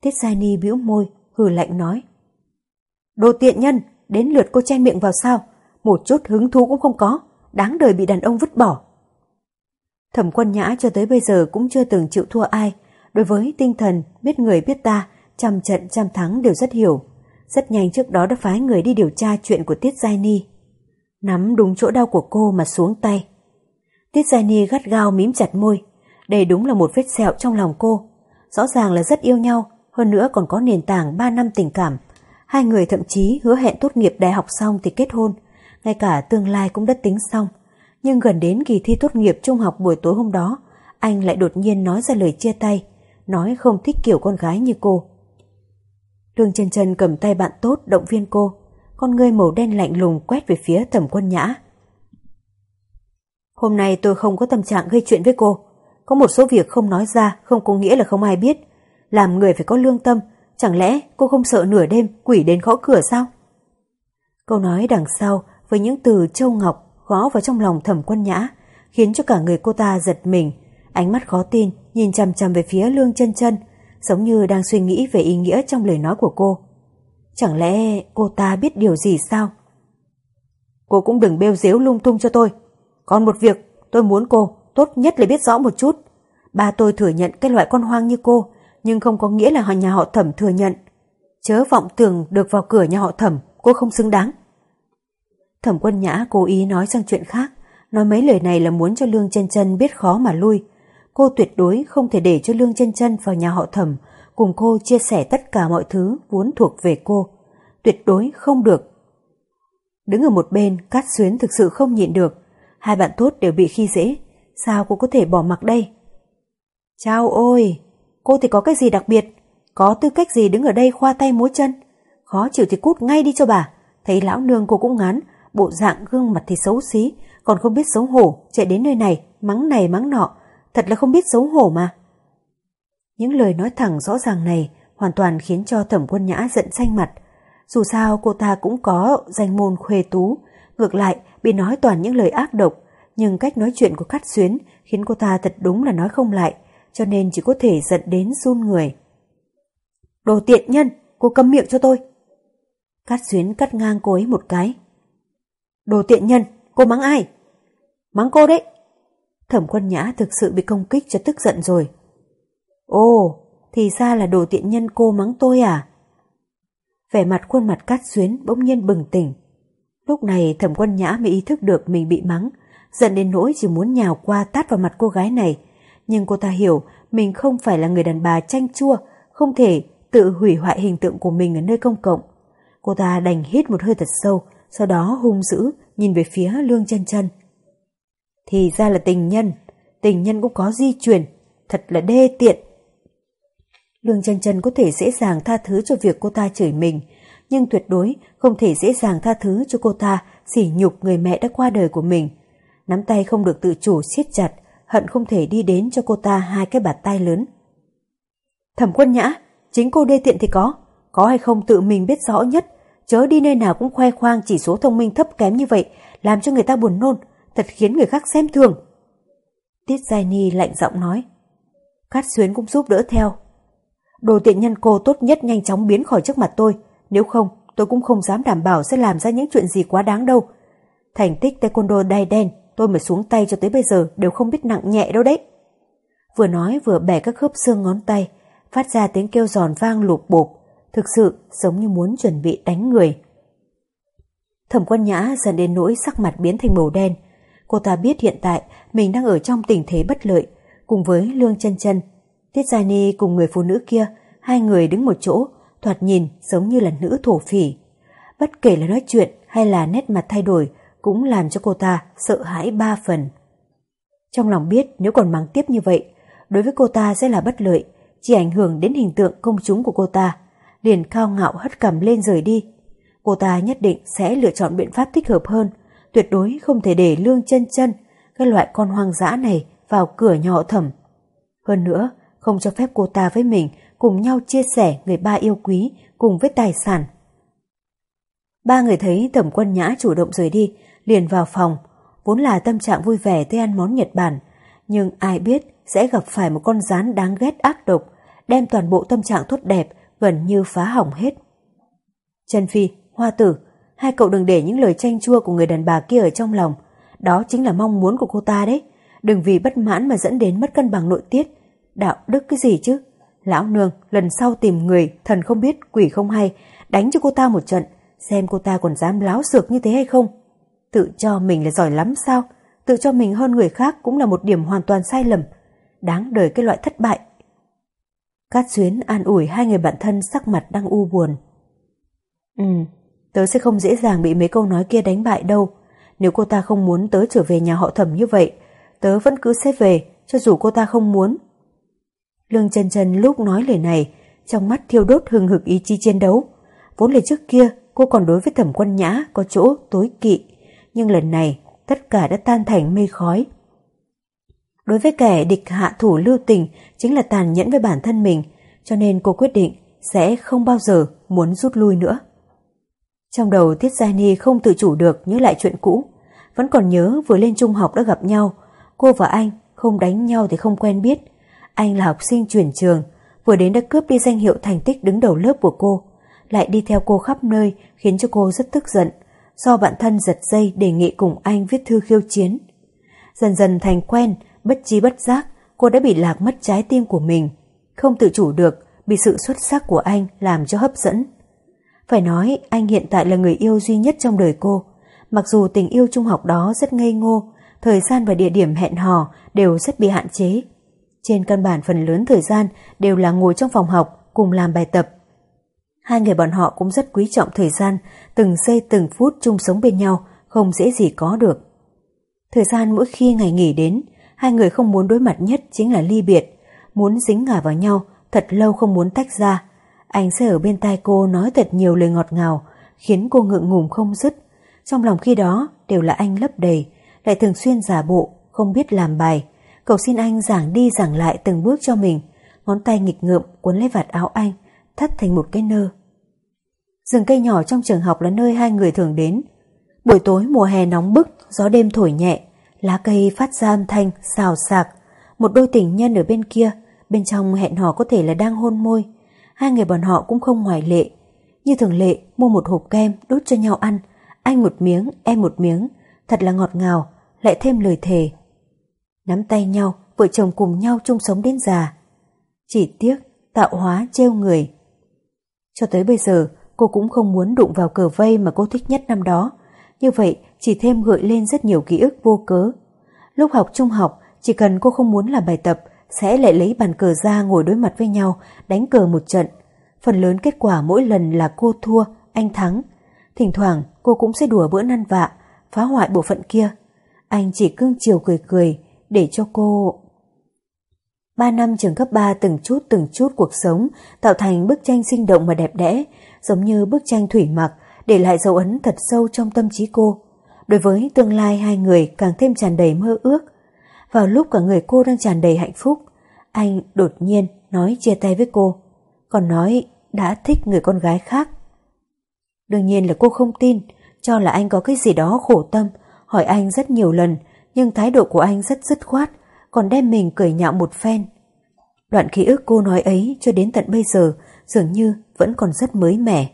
Tiết Giai Ni bĩu môi, hừ lạnh nói. Đồ tiện nhân, đến lượt cô chen miệng vào sao, một chút hứng thú cũng không có, đáng đời bị đàn ông vứt bỏ. Thẩm quân nhã cho tới bây giờ cũng chưa từng chịu thua ai, đối với tinh thần, biết người biết ta, trăm trận trăm thắng đều rất hiểu. Rất nhanh trước đó đã phái người đi điều tra chuyện của Tiết Giai Ni. Nắm đúng chỗ đau của cô mà xuống tay. Tiết Giai Ni gắt gao mím chặt môi. Đây đúng là một vết sẹo trong lòng cô. Rõ ràng là rất yêu nhau, hơn nữa còn có nền tảng 3 năm tình cảm. Hai người thậm chí hứa hẹn tốt nghiệp đại học xong thì kết hôn, ngay cả tương lai cũng đã tính xong. Nhưng gần đến kỳ thi tốt nghiệp trung học buổi tối hôm đó, anh lại đột nhiên nói ra lời chia tay, nói không thích kiểu con gái như cô. Lương Trần Trần cầm tay bạn tốt động viên cô, con ngươi màu đen lạnh lùng quét về phía thẩm quân nhã. Hôm nay tôi không có tâm trạng gây chuyện với cô, có một số việc không nói ra không có nghĩa là không ai biết, làm người phải có lương tâm, chẳng lẽ cô không sợ nửa đêm quỷ đến gõ cửa sao? Câu nói đằng sau với những từ châu ngọc gõ vào trong lòng thẩm quân nhã, khiến cho cả người cô ta giật mình, ánh mắt khó tin nhìn chằm chằm về phía lương chân chân, giống như đang suy nghĩ về ý nghĩa trong lời nói của cô. Chẳng lẽ cô ta biết điều gì sao? Cô cũng đừng bêu dếu lung tung cho tôi. Còn một việc tôi muốn cô tốt nhất là biết rõ một chút. Ba tôi thừa nhận cái loại con hoang như cô nhưng không có nghĩa là họ nhà họ thẩm thừa nhận. Chớ vọng tưởng được vào cửa nhà họ thẩm, cô không xứng đáng. Thẩm quân nhã cố ý nói sang chuyện khác, nói mấy lời này là muốn cho Lương chân chân biết khó mà lui. cô tuyệt đối không thể để cho Lương chân chân vào nhà họ thẩm cùng cô chia sẻ tất cả mọi thứ vốn thuộc về cô. Tuyệt đối không được. Đứng ở một bên, Cát Xuyến thực sự không nhịn được. Hai bạn tốt đều bị khi dễ. Sao cô có thể bỏ mặc đây? Chao ôi! Cô thì có cái gì đặc biệt? Có tư cách gì đứng ở đây khoa tay múa chân? Khó chịu thì cút ngay đi cho bà. Thấy lão nương cô cũng ngán, bộ dạng gương mặt thì xấu xí, còn không biết xấu hổ, chạy đến nơi này, mắng này mắng nọ, thật là không biết xấu hổ mà. Những lời nói thẳng rõ ràng này hoàn toàn khiến cho thẩm quân nhã giận xanh mặt. Dù sao cô ta cũng có danh môn khuê tú, ngược lại bị nói toàn những lời ác độc, nhưng cách nói chuyện của Cát Xuyến khiến cô ta thật đúng là nói không lại, cho nên chỉ có thể giận đến run người. Đồ tiện nhân, cô câm miệng cho tôi. Cát Xuyến cắt ngang cô ấy một cái. Đồ tiện nhân, cô mắng ai? Mắng cô đấy. Thẩm quân nhã thực sự bị công kích cho tức giận rồi. Ồ, thì ra là đồ tiện nhân cô mắng tôi à? Vẻ mặt khuôn mặt cát xuyến bỗng nhiên bừng tỉnh. Lúc này thẩm quân nhã mới ý thức được mình bị mắng, giận đến nỗi chỉ muốn nhào qua tát vào mặt cô gái này. Nhưng cô ta hiểu mình không phải là người đàn bà chanh chua, không thể tự hủy hoại hình tượng của mình ở nơi công cộng. Cô ta đành hít một hơi thật sâu, sau đó hung dữ nhìn về phía lương chân chân. Thì ra là tình nhân, tình nhân cũng có di chuyển, thật là đê tiện. Lương chân chân có thể dễ dàng tha thứ cho việc cô ta chửi mình, nhưng tuyệt đối không thể dễ dàng tha thứ cho cô ta sỉ nhục người mẹ đã qua đời của mình. Nắm tay không được tự chủ siết chặt, hận không thể đi đến cho cô ta hai cái bàn tay lớn. Thẩm quân nhã, chính cô đê tiện thì có, có hay không tự mình biết rõ nhất, chớ đi nơi nào cũng khoe khoang chỉ số thông minh thấp kém như vậy, làm cho người ta buồn nôn, thật khiến người khác xem thường. Tiết Giai Ni lạnh giọng nói. Cát Xuyến cũng giúp đỡ theo, Đồ tiện nhân cô tốt nhất nhanh chóng biến khỏi trước mặt tôi, nếu không tôi cũng không dám đảm bảo sẽ làm ra những chuyện gì quá đáng đâu. Thành tích taekwondo đai đen tôi mới xuống tay cho tới bây giờ đều không biết nặng nhẹ đâu đấy. Vừa nói vừa bẻ các khớp xương ngón tay, phát ra tiếng kêu giòn vang lụp bộp, thực sự giống như muốn chuẩn bị đánh người. Thẩm quân nhã dần đến nỗi sắc mặt biến thành màu đen. Cô ta biết hiện tại mình đang ở trong tình thế bất lợi, cùng với Lương chân chân Tiết Gia Ni cùng người phụ nữ kia, hai người đứng một chỗ, thoạt nhìn giống như là nữ thổ phỉ. Bất kể là nói chuyện hay là nét mặt thay đổi, cũng làm cho cô ta sợ hãi ba phần. Trong lòng biết nếu còn mắng tiếp như vậy, đối với cô ta sẽ là bất lợi, chỉ ảnh hưởng đến hình tượng công chúng của cô ta. Liền cao ngạo hất cầm lên rời đi. Cô ta nhất định sẽ lựa chọn biện pháp thích hợp hơn, tuyệt đối không thể để lương chân chân, cái loại con hoang dã này vào cửa nhỏ thẩm. Hơn nữa, không cho phép cô ta với mình cùng nhau chia sẻ người ba yêu quý cùng với tài sản. Ba người thấy thẩm quân nhã chủ động rời đi, liền vào phòng, vốn là tâm trạng vui vẻ tới ăn món Nhật Bản, nhưng ai biết sẽ gặp phải một con rán đáng ghét ác độc, đem toàn bộ tâm trạng tốt đẹp gần như phá hỏng hết. Trần Phi, Hoa Tử, hai cậu đừng để những lời tranh chua của người đàn bà kia ở trong lòng, đó chính là mong muốn của cô ta đấy, đừng vì bất mãn mà dẫn đến mất cân bằng nội tiết, đạo đức cái gì chứ? Lão nương lần sau tìm người thần không biết quỷ không hay đánh cho cô ta một trận xem cô ta còn dám láo xược như thế hay không. Tự cho mình là giỏi lắm sao? Tự cho mình hơn người khác cũng là một điểm hoàn toàn sai lầm. Đáng đời cái loại thất bại. Cát Xuyến an ủi hai người bạn thân sắc mặt đang u buồn. Ừ, tớ sẽ không dễ dàng bị mấy câu nói kia đánh bại đâu. Nếu cô ta không muốn tớ trở về nhà họ thẩm như vậy, tớ vẫn cứ sẽ về, cho dù cô ta không muốn. Lương chân chân lúc nói lời này, trong mắt thiêu đốt hừng hực ý chí chiến đấu. Vốn là trước kia cô còn đối với thẩm quân nhã có chỗ tối kỵ, nhưng lần này tất cả đã tan thành mây khói. Đối với kẻ địch hạ thủ lưu tình chính là tàn nhẫn với bản thân mình, cho nên cô quyết định sẽ không bao giờ muốn rút lui nữa. Trong đầu Tiết Gia Ni không tự chủ được nhớ lại chuyện cũ, vẫn còn nhớ vừa lên trung học đã gặp nhau, cô và anh không đánh nhau thì không quen biết, anh là học sinh chuyển trường, vừa đến đã cướp đi danh hiệu thành tích đứng đầu lớp của cô, lại đi theo cô khắp nơi khiến cho cô rất tức giận, do bạn thân giật dây đề nghị cùng anh viết thư khiêu chiến. Dần dần thành quen, bất chi bất giác, cô đã bị lạc mất trái tim của mình, không tự chủ được, bị sự xuất sắc của anh làm cho hấp dẫn. Phải nói anh hiện tại là người yêu duy nhất trong đời cô, mặc dù tình yêu trung học đó rất ngây ngô, thời gian và địa điểm hẹn hò đều rất bị hạn chế trên căn bản phần lớn thời gian đều là ngồi trong phòng học cùng làm bài tập. Hai người bọn họ cũng rất quý trọng thời gian, từng giây từng phút chung sống bên nhau, không dễ gì có được. Thời gian mỗi khi ngày nghỉ đến, hai người không muốn đối mặt nhất chính là ly biệt, muốn dính ngả vào nhau, thật lâu không muốn tách ra. Anh sẽ ở bên tai cô nói thật nhiều lời ngọt ngào, khiến cô ngượng ngùng không dứt. Trong lòng khi đó đều là anh lấp đầy, lại thường xuyên giả bộ, không biết làm bài. Cầu xin anh giảng đi giảng lại từng bước cho mình, ngón tay nghịch ngợm cuốn lấy vạt áo anh, thắt thành một cái nơ. Rừng cây nhỏ trong trường học là nơi hai người thường đến. Buổi tối mùa hè nóng bức, gió đêm thổi nhẹ, lá cây phát ra âm thanh xào xạc. Một đôi tình nhân ở bên kia, bên trong hẹn hò có thể là đang hôn môi. Hai người bọn họ cũng không ngoại lệ. Như thường lệ, mua một hộp kem đút cho nhau ăn. Anh một miếng, em một miếng. Thật là ngọt ngào, lại thêm lời thề. Nắm tay nhau, vợ chồng cùng nhau chung sống đến già. Chỉ tiếc, tạo hóa trêu người. Cho tới bây giờ, cô cũng không muốn đụng vào cờ vây mà cô thích nhất năm đó. Như vậy, chỉ thêm gợi lên rất nhiều ký ức vô cớ. Lúc học trung học, chỉ cần cô không muốn làm bài tập, sẽ lại lấy bàn cờ ra ngồi đối mặt với nhau, đánh cờ một trận. Phần lớn kết quả mỗi lần là cô thua, anh thắng. Thỉnh thoảng cô cũng sẽ đùa bữa năn vạ, phá hoại bộ phận kia. Anh chỉ cưng chiều cười cười, để cho cô... Ba năm trường cấp 3 từng chút từng chút cuộc sống tạo thành bức tranh sinh động và đẹp đẽ, giống như bức tranh thủy mặc, để lại dấu ấn thật sâu trong tâm trí cô. Đối với tương lai hai người càng thêm tràn đầy mơ ước. Vào lúc cả người cô đang tràn đầy hạnh phúc, anh đột nhiên nói chia tay với cô, còn nói đã thích người con gái khác. Đương nhiên là cô không tin, cho là anh có cái gì đó khổ tâm, hỏi anh rất nhiều lần, nhưng thái độ của anh rất dứt khoát, còn đem mình cười nhạo một phen. Đoạn ký ức cô nói ấy cho đến tận bây giờ dường như vẫn còn rất mới mẻ.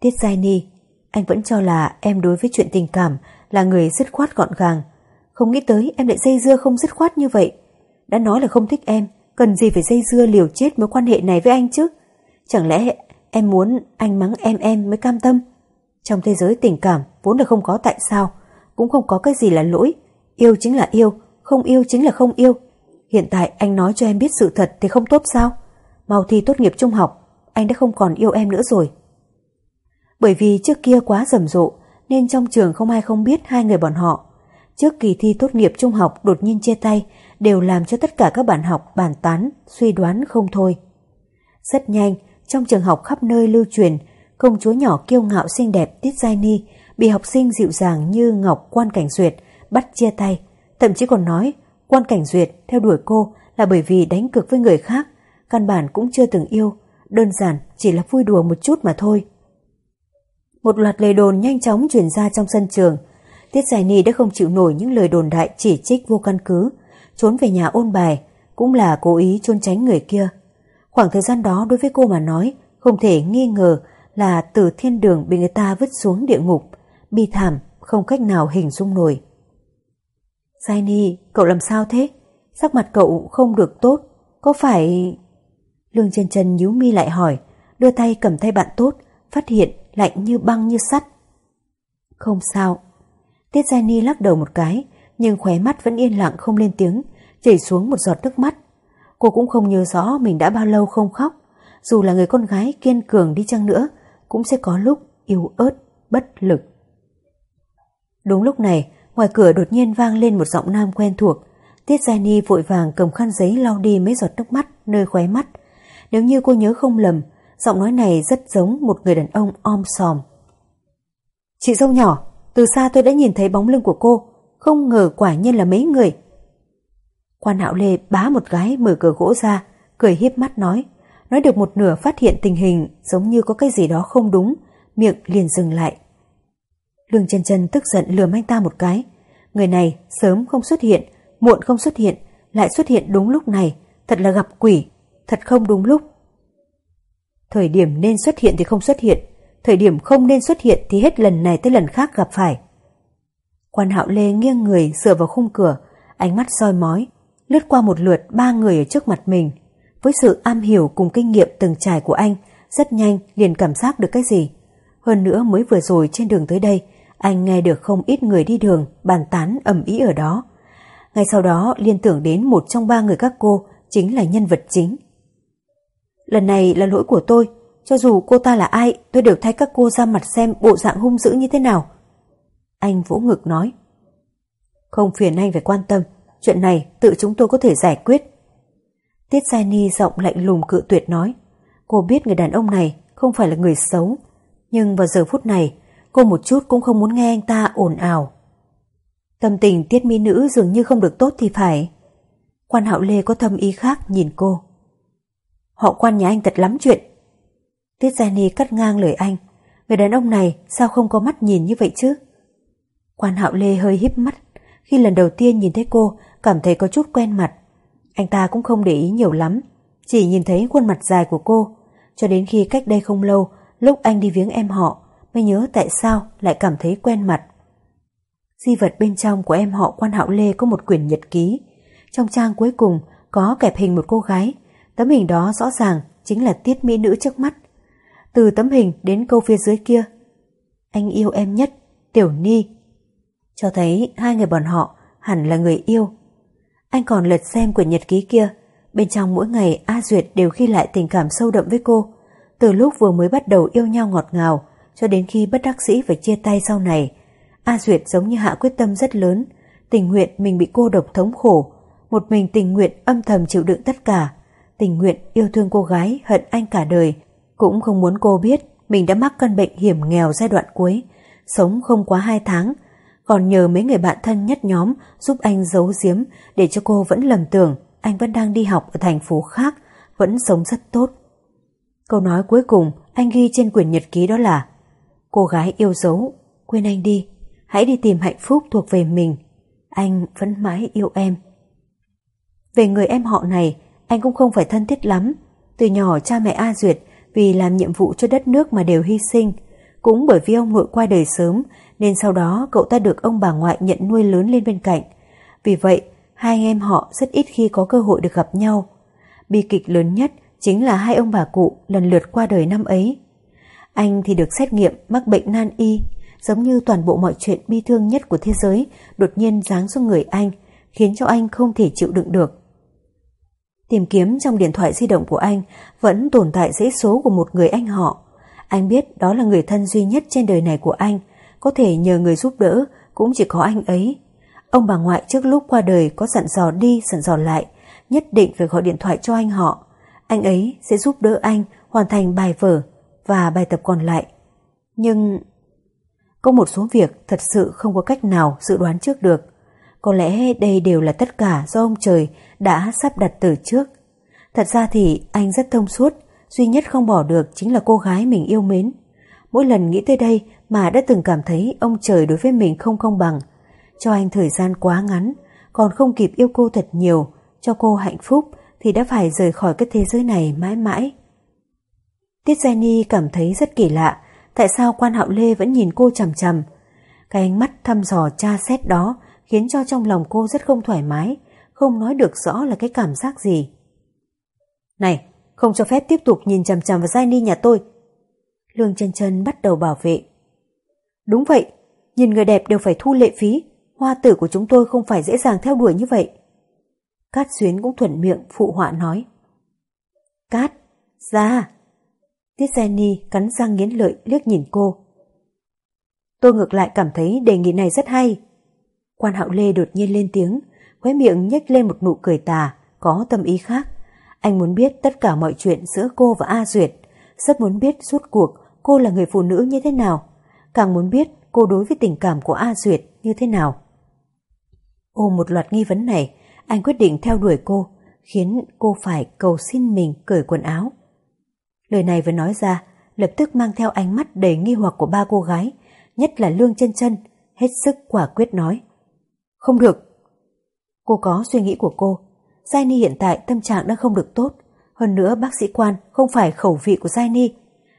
Tiết Giai Ni, anh vẫn cho là em đối với chuyện tình cảm là người dứt khoát gọn gàng. Không nghĩ tới em lại dây dưa không dứt khoát như vậy. Đã nói là không thích em, cần gì phải dây dưa liều chết mối quan hệ này với anh chứ? Chẳng lẽ em muốn anh mắng em em mới cam tâm? Trong thế giới tình cảm vốn là không có tại sao, cũng không có cái gì là lỗi. Yêu chính là yêu, không yêu chính là không yêu. Hiện tại anh nói cho em biết sự thật thì không tốt sao? Mau thi tốt nghiệp trung học, anh đã không còn yêu em nữa rồi. Bởi vì trước kia quá rầm rộ nên trong trường không ai không biết hai người bọn họ. Trước kỳ thi tốt nghiệp trung học đột nhiên chia tay đều làm cho tất cả các bạn học bàn tán, suy đoán không thôi. Rất nhanh, trong trường học khắp nơi lưu truyền, công chúa nhỏ kiêu ngạo xinh đẹp Tiết Giai Ni bị học sinh dịu dàng như Ngọc Quan Cảnh Duyệt bắt chia tay, thậm chí còn nói Quan Cảnh Duyệt theo đuổi cô là bởi vì đánh cược với người khác, căn bản cũng chưa từng yêu, đơn giản chỉ là vui đùa một chút mà thôi. Một loạt lời đồn nhanh chóng truyền ra trong sân trường. Tiết Giải Ni đã không chịu nổi những lời đồn đại chỉ trích vô căn cứ, trốn về nhà ôn bài, cũng là cố ý trốn tránh người kia. Khoảng thời gian đó đối với cô mà nói, không thể nghi ngờ là từ thiên đường bị người ta vứt xuống địa ngục, bi thảm, không cách nào hình dung nổi. Giải cậu làm sao thế? Sắc mặt cậu không được tốt, có phải... Lương chân chân nhíu mi lại hỏi, đưa tay cầm tay bạn tốt, phát hiện lạnh như băng như sắt. Không sao. Tiết Gia lắc đầu một cái, nhưng khóe mắt vẫn yên lặng không lên tiếng, chảy xuống một giọt nước mắt. Cô cũng không nhớ rõ mình đã bao lâu không khóc, dù là người con gái kiên cường đi chăng nữa, cũng sẽ có lúc yếu ớt, bất lực. Đúng lúc này, ngoài cửa đột nhiên vang lên một giọng nam quen thuộc. Tiết Gia Ni vội vàng cầm khăn giấy lau đi mấy giọt nước mắt nơi khóe mắt. Nếu như cô nhớ không lầm, Giọng nói này rất giống một người đàn ông om sòm. Chị dâu nhỏ, từ xa tôi đã nhìn thấy bóng lưng của cô, không ngờ quả nhiên là mấy người. Quan hạo lê bá một gái mở cửa gỗ ra, cười hiếp mắt nói. Nói được một nửa phát hiện tình hình giống như có cái gì đó không đúng, miệng liền dừng lại. Lương chân chân tức giận lườm anh ta một cái. Người này sớm không xuất hiện, muộn không xuất hiện, lại xuất hiện đúng lúc này, thật là gặp quỷ, thật không đúng lúc. Thời điểm nên xuất hiện thì không xuất hiện, thời điểm không nên xuất hiện thì hết lần này tới lần khác gặp phải. Quan hạo lê nghiêng người dựa vào khung cửa, ánh mắt soi mói, lướt qua một lượt ba người ở trước mặt mình. Với sự am hiểu cùng kinh nghiệm từng trải của anh, rất nhanh liền cảm giác được cái gì. Hơn nữa mới vừa rồi trên đường tới đây, anh nghe được không ít người đi đường bàn tán ầm ĩ ở đó. Ngay sau đó liên tưởng đến một trong ba người các cô chính là nhân vật chính. Lần này là lỗi của tôi, cho dù cô ta là ai, tôi đều thay các cô ra mặt xem bộ dạng hung dữ như thế nào. Anh vỗ ngực nói. Không phiền anh phải quan tâm, chuyện này tự chúng tôi có thể giải quyết. Tiết Giai Ni giọng lạnh lùng cự tuyệt nói. Cô biết người đàn ông này không phải là người xấu, nhưng vào giờ phút này cô một chút cũng không muốn nghe anh ta ồn ào. Tâm tình tiết mỹ nữ dường như không được tốt thì phải. Quan hạo lê có thâm ý khác nhìn cô. Họ quan nhà anh thật lắm chuyện. Tiết gia ni cắt ngang lời anh. Người đàn ông này sao không có mắt nhìn như vậy chứ? Quan hạo lê hơi híp mắt. Khi lần đầu tiên nhìn thấy cô, cảm thấy có chút quen mặt. Anh ta cũng không để ý nhiều lắm. Chỉ nhìn thấy khuôn mặt dài của cô. Cho đến khi cách đây không lâu, lúc anh đi viếng em họ, mới nhớ tại sao lại cảm thấy quen mặt. Di vật bên trong của em họ quan hạo lê có một quyển nhật ký. Trong trang cuối cùng có kẹp hình một cô gái. Tấm hình đó rõ ràng chính là tiết mỹ nữ trước mắt. Từ tấm hình đến câu phía dưới kia. Anh yêu em nhất, Tiểu Ni. Cho thấy hai người bọn họ hẳn là người yêu. Anh còn lật xem quyển nhật ký kia. Bên trong mỗi ngày A Duyệt đều ghi lại tình cảm sâu đậm với cô. Từ lúc vừa mới bắt đầu yêu nhau ngọt ngào cho đến khi bất đắc sĩ phải chia tay sau này A Duyệt giống như hạ quyết tâm rất lớn, tình nguyện mình bị cô độc thống khổ, một mình tình nguyện âm thầm chịu đựng tất cả, tình nguyện yêu thương cô gái hận anh cả đời, cũng không muốn cô biết mình đã mắc căn bệnh hiểm nghèo giai đoạn cuối, sống không quá hai tháng, còn nhờ mấy người bạn thân nhất nhóm giúp anh giấu giếm để cho cô vẫn lầm tưởng anh vẫn đang đi học ở thành phố khác, vẫn sống rất tốt. Câu nói cuối cùng anh ghi trên quyển nhật ký đó là Cô gái yêu dấu, quên anh đi, Hãy đi tìm hạnh phúc thuộc về mình. Anh vẫn mãi yêu em. Về người em họ này, anh cũng không phải thân thiết lắm. Từ nhỏ cha mẹ A Duyệt vì làm nhiệm vụ cho đất nước mà đều hy sinh. Cũng bởi vì ông nội qua đời sớm nên sau đó cậu ta được ông bà ngoại nhận nuôi lớn lên bên cạnh. Vì vậy, hai anh em họ rất ít khi có cơ hội được gặp nhau. Bi kịch lớn nhất chính là hai ông bà cụ lần lượt qua đời năm ấy. Anh thì được xét nghiệm mắc bệnh nan y, giống như toàn bộ mọi chuyện bi thương nhất của thế giới đột nhiên giáng xuống người anh, khiến cho anh không thể chịu đựng được. Tìm kiếm trong điện thoại di động của anh vẫn tồn tại dãy số của một người anh họ. Anh biết đó là người thân duy nhất trên đời này của anh, có thể nhờ người giúp đỡ cũng chỉ có anh ấy. Ông bà ngoại trước lúc qua đời có dặn dò đi dặn dò lại, nhất định phải gọi điện thoại cho anh họ. Anh ấy sẽ giúp đỡ anh hoàn thành bài vở và bài tập còn lại. Nhưng có một số việc thật sự không có cách nào dự đoán trước được. Có lẽ đây đều là tất cả do ông trời đã sắp đặt từ trước. Thật ra thì anh rất thông suốt, duy nhất không bỏ được chính là cô gái mình yêu mến. Mỗi lần nghĩ tới đây mà đã từng cảm thấy ông trời đối với mình không công bằng. Cho anh thời gian quá ngắn, còn không kịp yêu cô thật nhiều, cho cô hạnh phúc thì đã phải rời khỏi cái thế giới này mãi mãi. Tiết Jenny cảm thấy rất kỳ lạ tại sao quan hạo lê vẫn nhìn cô chầm chầm. Cái ánh mắt thăm dò tra xét đó khiến cho trong lòng cô rất không thoải mái, không nói được rõ là cái cảm giác gì. Này, không cho phép tiếp tục nhìn chằm chằm vào Giai Ni nhà tôi. Lương chân chân bắt đầu bảo vệ. Đúng vậy, nhìn người đẹp đều phải thu lệ phí, hoa tử của chúng tôi không phải dễ dàng theo đuổi như vậy. Cát Xuyến cũng thuận miệng phụ họa nói. Cát, ra, Tiết Jenny cắn răng nghiến lợi liếc nhìn cô. Tôi ngược lại cảm thấy đề nghị này rất hay. Quan hạo lê đột nhiên lên tiếng, khóe miệng nhếch lên một nụ cười tà, có tâm ý khác. Anh muốn biết tất cả mọi chuyện giữa cô và A Duyệt, rất muốn biết suốt cuộc cô là người phụ nữ như thế nào, càng muốn biết cô đối với tình cảm của A Duyệt như thế nào. Ôm một loạt nghi vấn này, anh quyết định theo đuổi cô, khiến cô phải cầu xin mình cởi quần áo. Lời này vừa nói ra, lập tức mang theo ánh mắt đầy nghi hoặc của ba cô gái, nhất là Lương chân chân, hết sức quả quyết nói. Không được. Cô có suy nghĩ của cô. Giai Ni hiện tại tâm trạng đang không được tốt. Hơn nữa bác sĩ quan không phải khẩu vị của Giai Ni.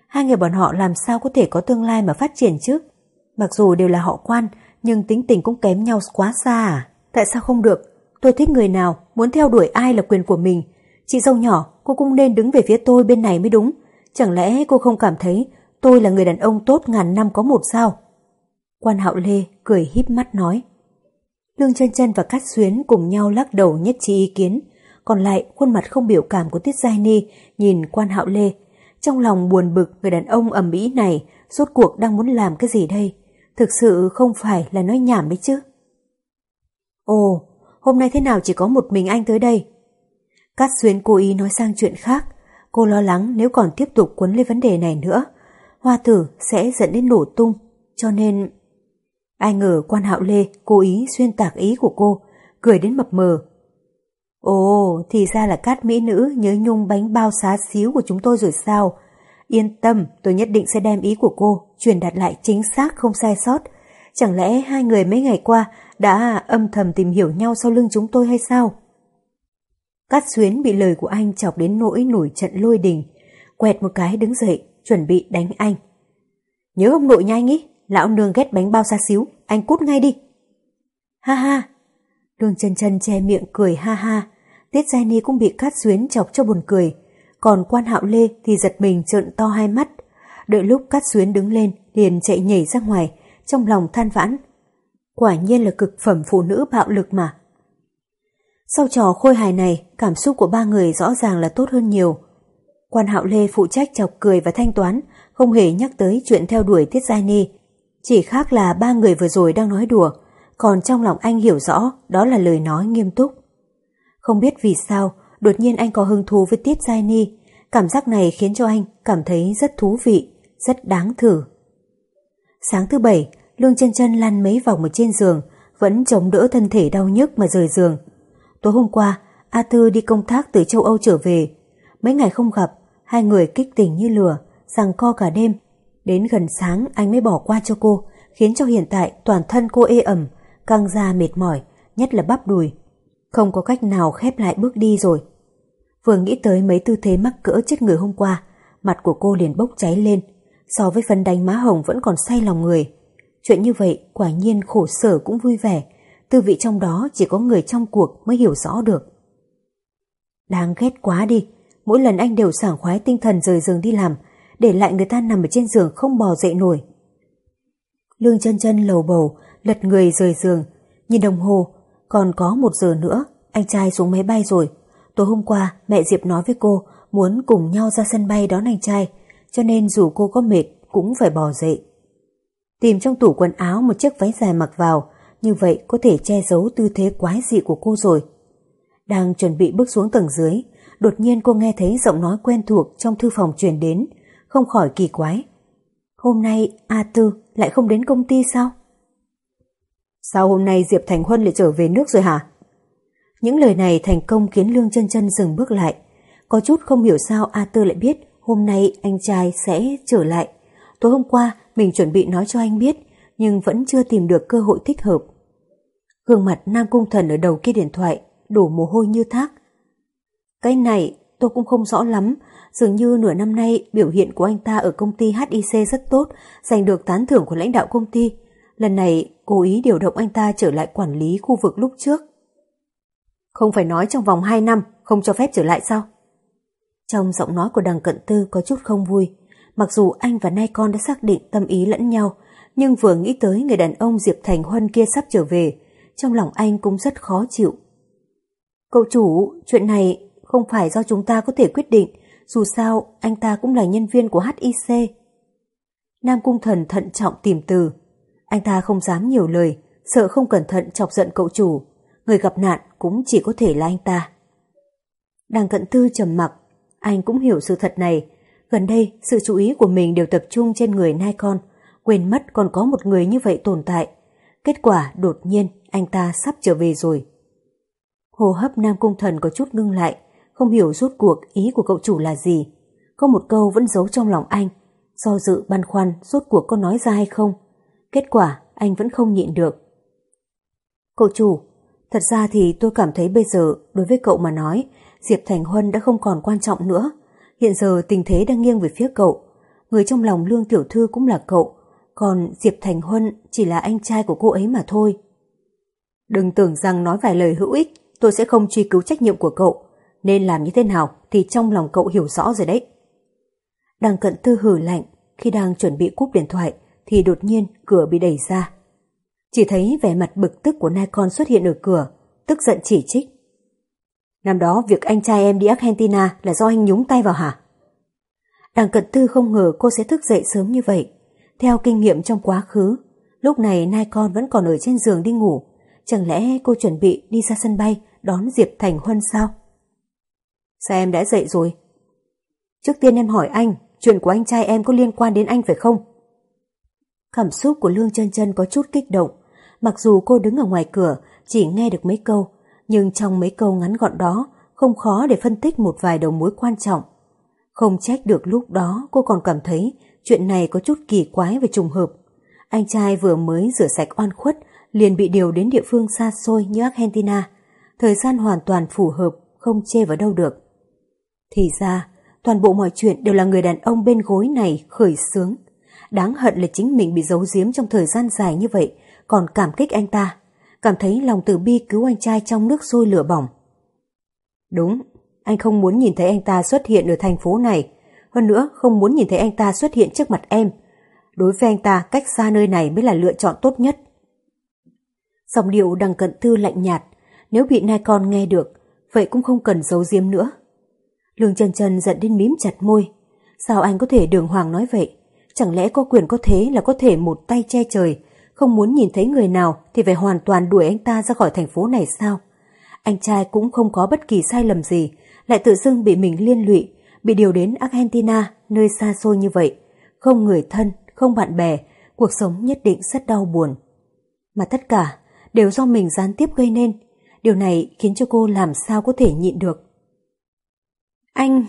Hai người bọn họ làm sao có thể có tương lai mà phát triển chứ? Mặc dù đều là họ quan, nhưng tính tình cũng kém nhau quá xa à? Tại sao không được? Tôi thích người nào, muốn theo đuổi ai là quyền của mình. Chị dâu nhỏ, cô cũng nên đứng về phía tôi bên này mới đúng. Chẳng lẽ cô không cảm thấy tôi là người đàn ông tốt ngàn năm có một sao? Quan hạo Lê cười híp mắt nói. Lương chân chân và Cát Xuyến cùng nhau lắc đầu nhất trí ý kiến, còn lại khuôn mặt không biểu cảm của Tiết Giai Ni nhìn quan hạo lê. Trong lòng buồn bực người đàn ông ẩm mỹ này rốt cuộc đang muốn làm cái gì đây? Thực sự không phải là nói nhảm đấy chứ. Ồ, hôm nay thế nào chỉ có một mình anh tới đây? Cát Xuyến cố ý nói sang chuyện khác. Cô lo lắng nếu còn tiếp tục quấn lên vấn đề này nữa, hoa tử sẽ dẫn đến nổ tung, cho nên... Ai ngờ quan hạo lê cố ý xuyên tạc ý của cô, cười đến mập mờ. Ồ, thì ra là cát mỹ nữ nhớ nhung bánh bao xá xíu của chúng tôi rồi sao? Yên tâm, tôi nhất định sẽ đem ý của cô, truyền đạt lại chính xác không sai sót. Chẳng lẽ hai người mấy ngày qua đã âm thầm tìm hiểu nhau sau lưng chúng tôi hay sao? Cát xuyến bị lời của anh chọc đến nỗi nổi trận lôi đình, quẹt một cái đứng dậy, chuẩn bị đánh anh. Nhớ ông nội nha anh ý, lão nương ghét bánh bao xa xíu, anh cút ngay đi. Ha ha, Đường chân chân che miệng cười ha ha, Tiết Giai Ni cũng bị Cát xuyến chọc cho buồn cười, còn quan hạo lê thì giật mình trợn to hai mắt. Đợi lúc Cát xuyến đứng lên, liền chạy nhảy ra ngoài, trong lòng than vãn. Quả nhiên là cực phẩm phụ nữ bạo lực mà. Sau trò khôi hài này, cảm xúc của ba người rõ ràng là tốt hơn nhiều. Quan hạo lê phụ trách chọc cười và thanh toán, không hề nhắc tới chuyện theo đuổi Tiết Giai Ni. Chỉ khác là ba người vừa rồi đang nói đùa, còn trong lòng anh hiểu rõ đó là lời nói nghiêm túc. Không biết vì sao, đột nhiên anh có hứng thú với Tiết Giai Ni, cảm giác này khiến cho anh cảm thấy rất thú vị, rất đáng thử. Sáng thứ bảy, Lương chân chân lăn mấy vòng ở trên giường, vẫn chống đỡ thân thể đau nhức mà rời giường. Tối hôm qua, A Thư đi công tác từ châu Âu trở về. Mấy ngày không gặp, hai người kích tình như lửa, rằng co cả đêm. Đến gần sáng anh mới bỏ qua cho cô, khiến cho hiện tại toàn thân cô ê ẩm, căng da mệt mỏi, nhất là bắp đùi. Không có cách nào khép lại bước đi rồi. Vừa nghĩ tới mấy tư thế mắc cỡ chết người hôm qua, mặt của cô liền bốc cháy lên. So với phần đánh má hồng vẫn còn say lòng người. Chuyện như vậy quả nhiên khổ sở cũng vui vẻ, tư vị trong đó chỉ có người trong cuộc mới hiểu rõ được. Đáng ghét quá đi, mỗi lần anh đều sảng khoái tinh thần rời giường đi làm, để lại người ta nằm ở trên giường không bò dậy nổi. Lương chân chân lầu bầu, lật người rời giường, nhìn đồng hồ, còn có một giờ nữa, anh trai xuống máy bay rồi. Tối hôm qua, mẹ Diệp nói với cô muốn cùng nhau ra sân bay đón anh trai, cho nên dù cô có mệt cũng phải bò dậy. Tìm trong tủ quần áo một chiếc váy dài mặc vào, như vậy có thể che giấu tư thế quái dị của cô rồi. Đang chuẩn bị bước xuống tầng dưới, đột nhiên cô nghe thấy giọng nói quen thuộc trong thư phòng truyền đến, không khỏi kỳ quái. Hôm nay A Tư lại không đến công ty sao? Sao hôm nay Diệp Thành Huân lại trở về nước rồi hả? Những lời này thành công khiến Lương chân chân dừng bước lại. Có chút không hiểu sao A Tư lại biết hôm nay anh trai sẽ trở lại. Tối hôm qua mình chuẩn bị nói cho anh biết nhưng vẫn chưa tìm được cơ hội thích hợp. Gương mặt Nam Cung Thần ở đầu kia điện thoại đổ mồ hôi như thác. Cái này tôi cũng không rõ lắm, dường như nửa năm nay biểu hiện của anh ta ở công ty HIC rất tốt, giành được tán thưởng của lãnh đạo công ty. Lần này cố ý điều động anh ta trở lại quản lý khu vực lúc trước. Không phải nói trong vòng 2 năm không cho phép trở lại sao? Trong giọng nói của đằng cận tư có chút không vui. Mặc dù anh và nay con đã xác định tâm ý lẫn nhau, nhưng vừa nghĩ tới người đàn ông Diệp Thành Huân kia sắp trở về, trong lòng anh cũng rất khó chịu. Cậu chủ, chuyện này không phải do chúng ta có thể quyết định, dù sao anh ta cũng là nhân viên của HIC. Nam Cung Thần thận trọng tìm từ. Anh ta không dám nhiều lời, sợ không cẩn thận chọc giận cậu chủ. Người gặp nạn cũng chỉ có thể là anh ta. Đằng cận tư trầm mặc, anh cũng hiểu sự thật này. Gần đây, sự chú ý của mình đều tập trung trên người Nikon quên mất còn có một người như vậy tồn tại. Kết quả đột nhiên anh ta sắp trở về rồi. Hồ hấp Nam Cung Thần có chút ngưng lại, không hiểu rốt cuộc ý của cậu chủ là gì. Có một câu vẫn giấu trong lòng anh, do dự băn khoăn rốt cuộc có nói ra hay không. Kết quả anh vẫn không nhịn được. Cậu chủ, thật ra thì tôi cảm thấy bây giờ đối với cậu mà nói, Diệp Thành Huân đã không còn quan trọng nữa. Hiện giờ tình thế đang nghiêng về phía cậu. Người trong lòng Lương Tiểu Thư cũng là cậu, còn Diệp Thành Huân chỉ là anh trai của cô ấy mà thôi. Đừng tưởng rằng nói vài lời hữu ích, tôi sẽ không truy cứu trách nhiệm của cậu. Nên làm như thế nào thì trong lòng cậu hiểu rõ rồi đấy. Đằng cận tư hử lạnh, khi đang chuẩn bị cúp điện thoại thì đột nhiên cửa bị đẩy ra. Chỉ thấy vẻ mặt bực tức của Nikon xuất hiện ở cửa, tức giận chỉ trích. Năm đó việc anh trai em đi Argentina là do anh nhúng tay vào hả? Đằng cận tư không ngờ cô sẽ thức dậy sớm như vậy. Theo kinh nghiệm trong quá khứ, lúc này nai con vẫn còn ở trên giường đi ngủ. Chẳng lẽ cô chuẩn bị đi ra sân bay đón Diệp Thành Huân sao? Sao em đã dậy rồi? Trước tiên em hỏi anh, chuyện của anh trai em có liên quan đến anh phải không? Cảm xúc của Lương chân chân có chút kích động. Mặc dù cô đứng ở ngoài cửa, chỉ nghe được mấy câu, nhưng trong mấy câu ngắn gọn đó, không khó để phân tích một vài đầu mối quan trọng. Không trách được lúc đó cô còn cảm thấy chuyện này có chút kỳ quái và trùng hợp. Anh trai vừa mới rửa sạch oan khuất, liền bị điều đến địa phương xa xôi như Argentina. Thời gian hoàn toàn phù hợp, không chê vào đâu được. Thì ra, toàn bộ mọi chuyện đều là người đàn ông bên gối này khởi sướng. Đáng hận là chính mình bị giấu giếm trong thời gian dài như vậy, còn cảm kích anh ta. Cảm thấy lòng từ bi cứu anh trai trong nước sôi lửa bỏng. Đúng, anh không muốn nhìn thấy anh ta xuất hiện ở thành phố này. Hơn nữa, không muốn nhìn thấy anh ta xuất hiện trước mặt em. Đối với anh ta, cách xa nơi này mới là lựa chọn tốt nhất. Dòng điệu đằng cận tư lạnh nhạt, nếu bị nai con nghe được, vậy cũng không cần giấu diếm nữa. Lương Trần Trần giận đến mím chặt môi. Sao anh có thể đường hoàng nói vậy? Chẳng lẽ có quyền có thế là có thể một tay che trời, không muốn nhìn thấy người nào thì phải hoàn toàn đuổi anh ta ra khỏi thành phố này sao? Anh trai cũng không có bất kỳ sai lầm gì, lại tự dưng bị mình liên lụy, bị điều đến Argentina, nơi xa xôi như vậy. Không người thân, không bạn bè, cuộc sống nhất định rất đau buồn. Mà tất cả đều do mình gián tiếp gây nên. Điều này khiến cho cô làm sao có thể nhịn được. Anh,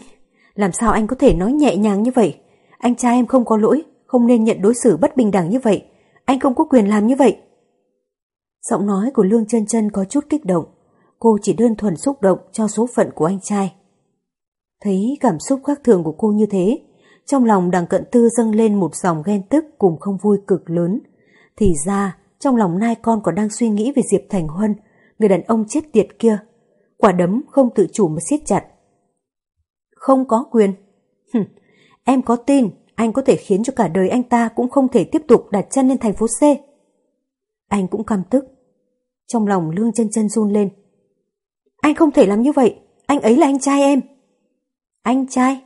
làm sao anh có thể nói nhẹ nhàng như vậy? Anh trai em không có lỗi, không nên nhận đối xử bất bình đẳng như vậy. Anh không có quyền làm như vậy. Giọng nói của Lương chân chân có chút kích động. Cô chỉ đơn thuần xúc động cho số phận của anh trai. Thấy cảm xúc khác thường của cô như thế, trong lòng đằng cận tư dâng lên một dòng ghen tức cùng không vui cực lớn. Thì ra, trong lòng nai con còn đang suy nghĩ về Diệp Thành Huân, người đàn ông chết tiệt kia. Quả đấm không tự chủ mà siết chặt. Không có quyền. Hừm, em có tin anh có thể khiến cho cả đời anh ta cũng không thể tiếp tục đặt chân lên thành phố C. Anh cũng căm tức. Trong lòng lương chân chân run lên. Anh không thể làm như vậy, anh ấy là anh trai em. Anh trai?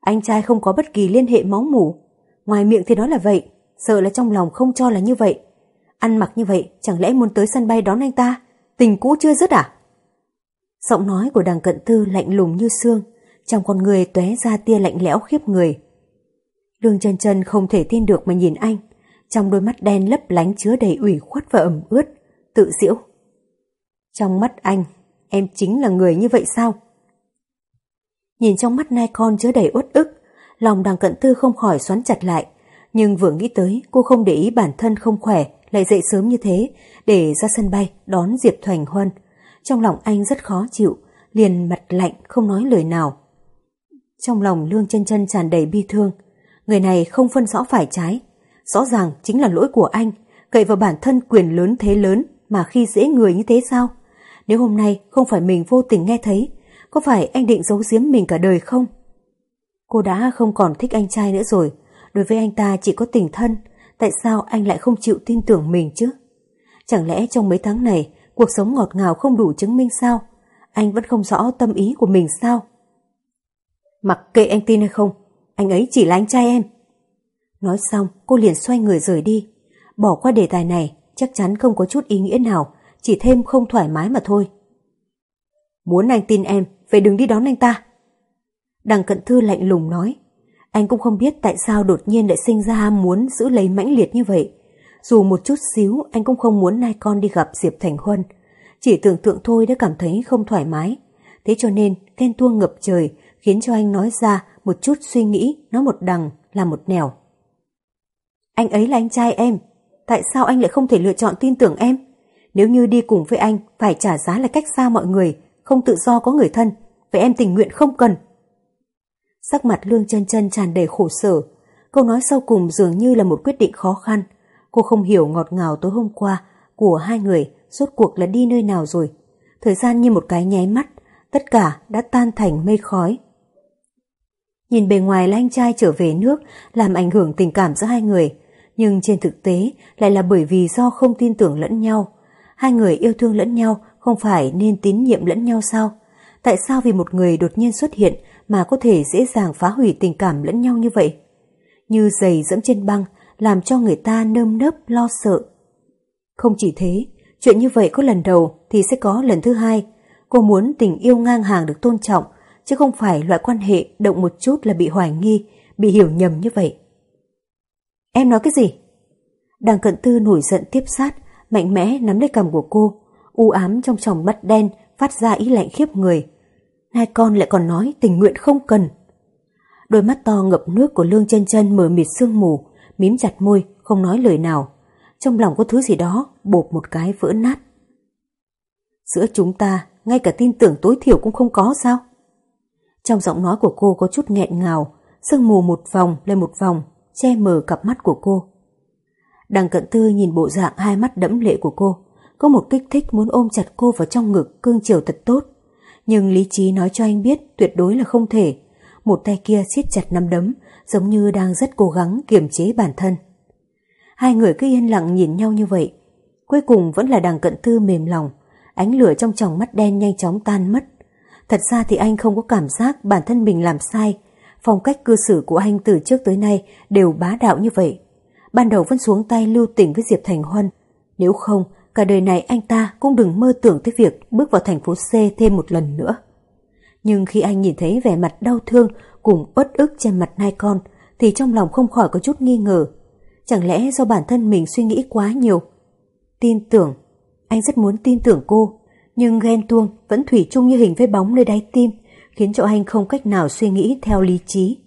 Anh trai không có bất kỳ liên hệ máu mủ. Ngoài miệng thì nói là vậy, sợ là trong lòng không cho là như vậy. Ăn mặc như vậy, chẳng lẽ muốn tới sân bay đón anh ta? Tình cũ chưa dứt à? Giọng nói của đằng cận tư lạnh lùng như xương, trong con người tóe ra tia lạnh lẽo khiếp người. Lương chân chân không thể tin được mà nhìn anh, trong đôi mắt đen lấp lánh chứa đầy ủy khuất và ẩm ướt, tự diễu. Trong mắt anh, em chính là người như vậy sao? Nhìn trong mắt nai con chứa đầy uất ức, lòng đằng cận tư không khỏi xoắn chặt lại, nhưng vừa nghĩ tới cô không để ý bản thân không khỏe lại dậy sớm như thế để ra sân bay đón Diệp Thoành Huân. Trong lòng anh rất khó chịu, liền mặt lạnh không nói lời nào. Trong lòng Lương chân chân tràn đầy bi thương, người này không phân rõ phải trái. Rõ ràng chính là lỗi của anh, cậy vào bản thân quyền lớn thế lớn mà khi dễ người như thế sao? Nếu hôm nay không phải mình vô tình nghe thấy, có phải anh định giấu giếm mình cả đời không? Cô đã không còn thích anh trai nữa rồi, đối với anh ta chỉ có tình thân, tại sao anh lại không chịu tin tưởng mình chứ? Chẳng lẽ trong mấy tháng này, cuộc sống ngọt ngào không đủ chứng minh sao? Anh vẫn không rõ tâm ý của mình sao? Mặc kệ anh tin hay không, anh ấy chỉ là anh trai em. Nói xong, cô liền xoay người rời đi. Bỏ qua đề tài này, chắc chắn không có chút ý nghĩa nào, chỉ thêm không thoải mái mà thôi. Muốn anh tin em, vậy đừng đi đón anh ta. Đằng cận thư lạnh lùng nói, anh cũng không biết tại sao đột nhiên lại sinh ra muốn giữ lấy mãnh liệt như vậy. Dù một chút xíu anh cũng không muốn nai con đi gặp Diệp Thành Huân. Chỉ tưởng tượng thôi đã cảm thấy không thoải mái. Thế cho nên ghen tuông ngập trời khiến cho anh nói ra một chút suy nghĩ nói một đằng là một nẻo. Anh ấy là anh trai em. Tại sao anh lại không thể lựa chọn tin tưởng em? Nếu như đi cùng với anh phải trả giá là cách xa mọi người, không tự do có người thân, vậy em tình nguyện không cần. Sắc mặt Lương chân chân tràn đầy khổ sở. Câu nói sau cùng dường như là một quyết định khó khăn. Cô không hiểu ngọt ngào tối hôm qua của hai người rốt cuộc là đi nơi nào rồi. Thời gian như một cái nháy mắt, tất cả đã tan thành mây khói. Nhìn bề ngoài là anh trai trở về nước làm ảnh hưởng tình cảm giữa hai người. Nhưng trên thực tế lại là bởi vì do không tin tưởng lẫn nhau. Hai người yêu thương lẫn nhau không phải nên tín nhiệm lẫn nhau sao? Tại sao vì một người đột nhiên xuất hiện mà có thể dễ dàng phá hủy tình cảm lẫn nhau như vậy? Như giày dẫm trên băng làm cho người ta nơm nớp lo sợ. Không chỉ thế, chuyện như vậy có lần đầu thì sẽ có lần thứ hai. Cô muốn tình yêu ngang hàng được tôn trọng, chứ không phải loại quan hệ động một chút là bị hoài nghi, bị hiểu nhầm như vậy. Em nói cái gì? Đằng cận tư nổi giận tiếp sát, mạnh mẽ nắm lấy cầm của cô, u ám trong tròng mắt đen phát ra ý lạnh khiếp người. Hai con lại còn nói tình nguyện không cần. Đôi mắt to ngập nước của Lương chân chân mở mịt sương mù, mím chặt môi, không nói lời nào. Trong lòng có thứ gì đó, bột một cái vỡ nát. Giữa chúng ta, ngay cả tin tưởng tối thiểu cũng không có sao? Trong giọng nói của cô có chút nghẹn ngào, sương mù một vòng lên một vòng, che mờ cặp mắt của cô. Đằng cận tư nhìn bộ dạng hai mắt đẫm lệ của cô, có một kích thích muốn ôm chặt cô vào trong ngực cương chiều thật tốt. Nhưng lý trí nói cho anh biết tuyệt đối là không thể. Một tay kia siết chặt nắm đấm, giống như đang rất cố gắng kiềm chế bản thân. Hai người cứ yên lặng nhìn nhau như vậy. Cuối cùng vẫn là đằng cận tư mềm lòng, ánh lửa trong tròng mắt đen nhanh chóng tan mất. Thật ra thì anh không có cảm giác bản thân mình làm sai. Phong cách cư xử của anh từ trước tới nay đều bá đạo như vậy. Ban đầu vẫn xuống tay lưu tình với Diệp Thành Huân. Nếu không, cả đời này anh ta cũng đừng mơ tưởng tới việc bước vào thành phố C thêm một lần nữa. Nhưng khi anh nhìn thấy vẻ mặt đau thương cùng uất ức trên mặt hai con, thì trong lòng không khỏi có chút nghi ngờ. Chẳng lẽ do bản thân mình suy nghĩ quá nhiều? Tin tưởng, anh rất muốn tin tưởng cô, nhưng ghen tuông vẫn thủy chung như hình với bóng nơi đáy tim, khiến cho anh không cách nào suy nghĩ theo lý trí.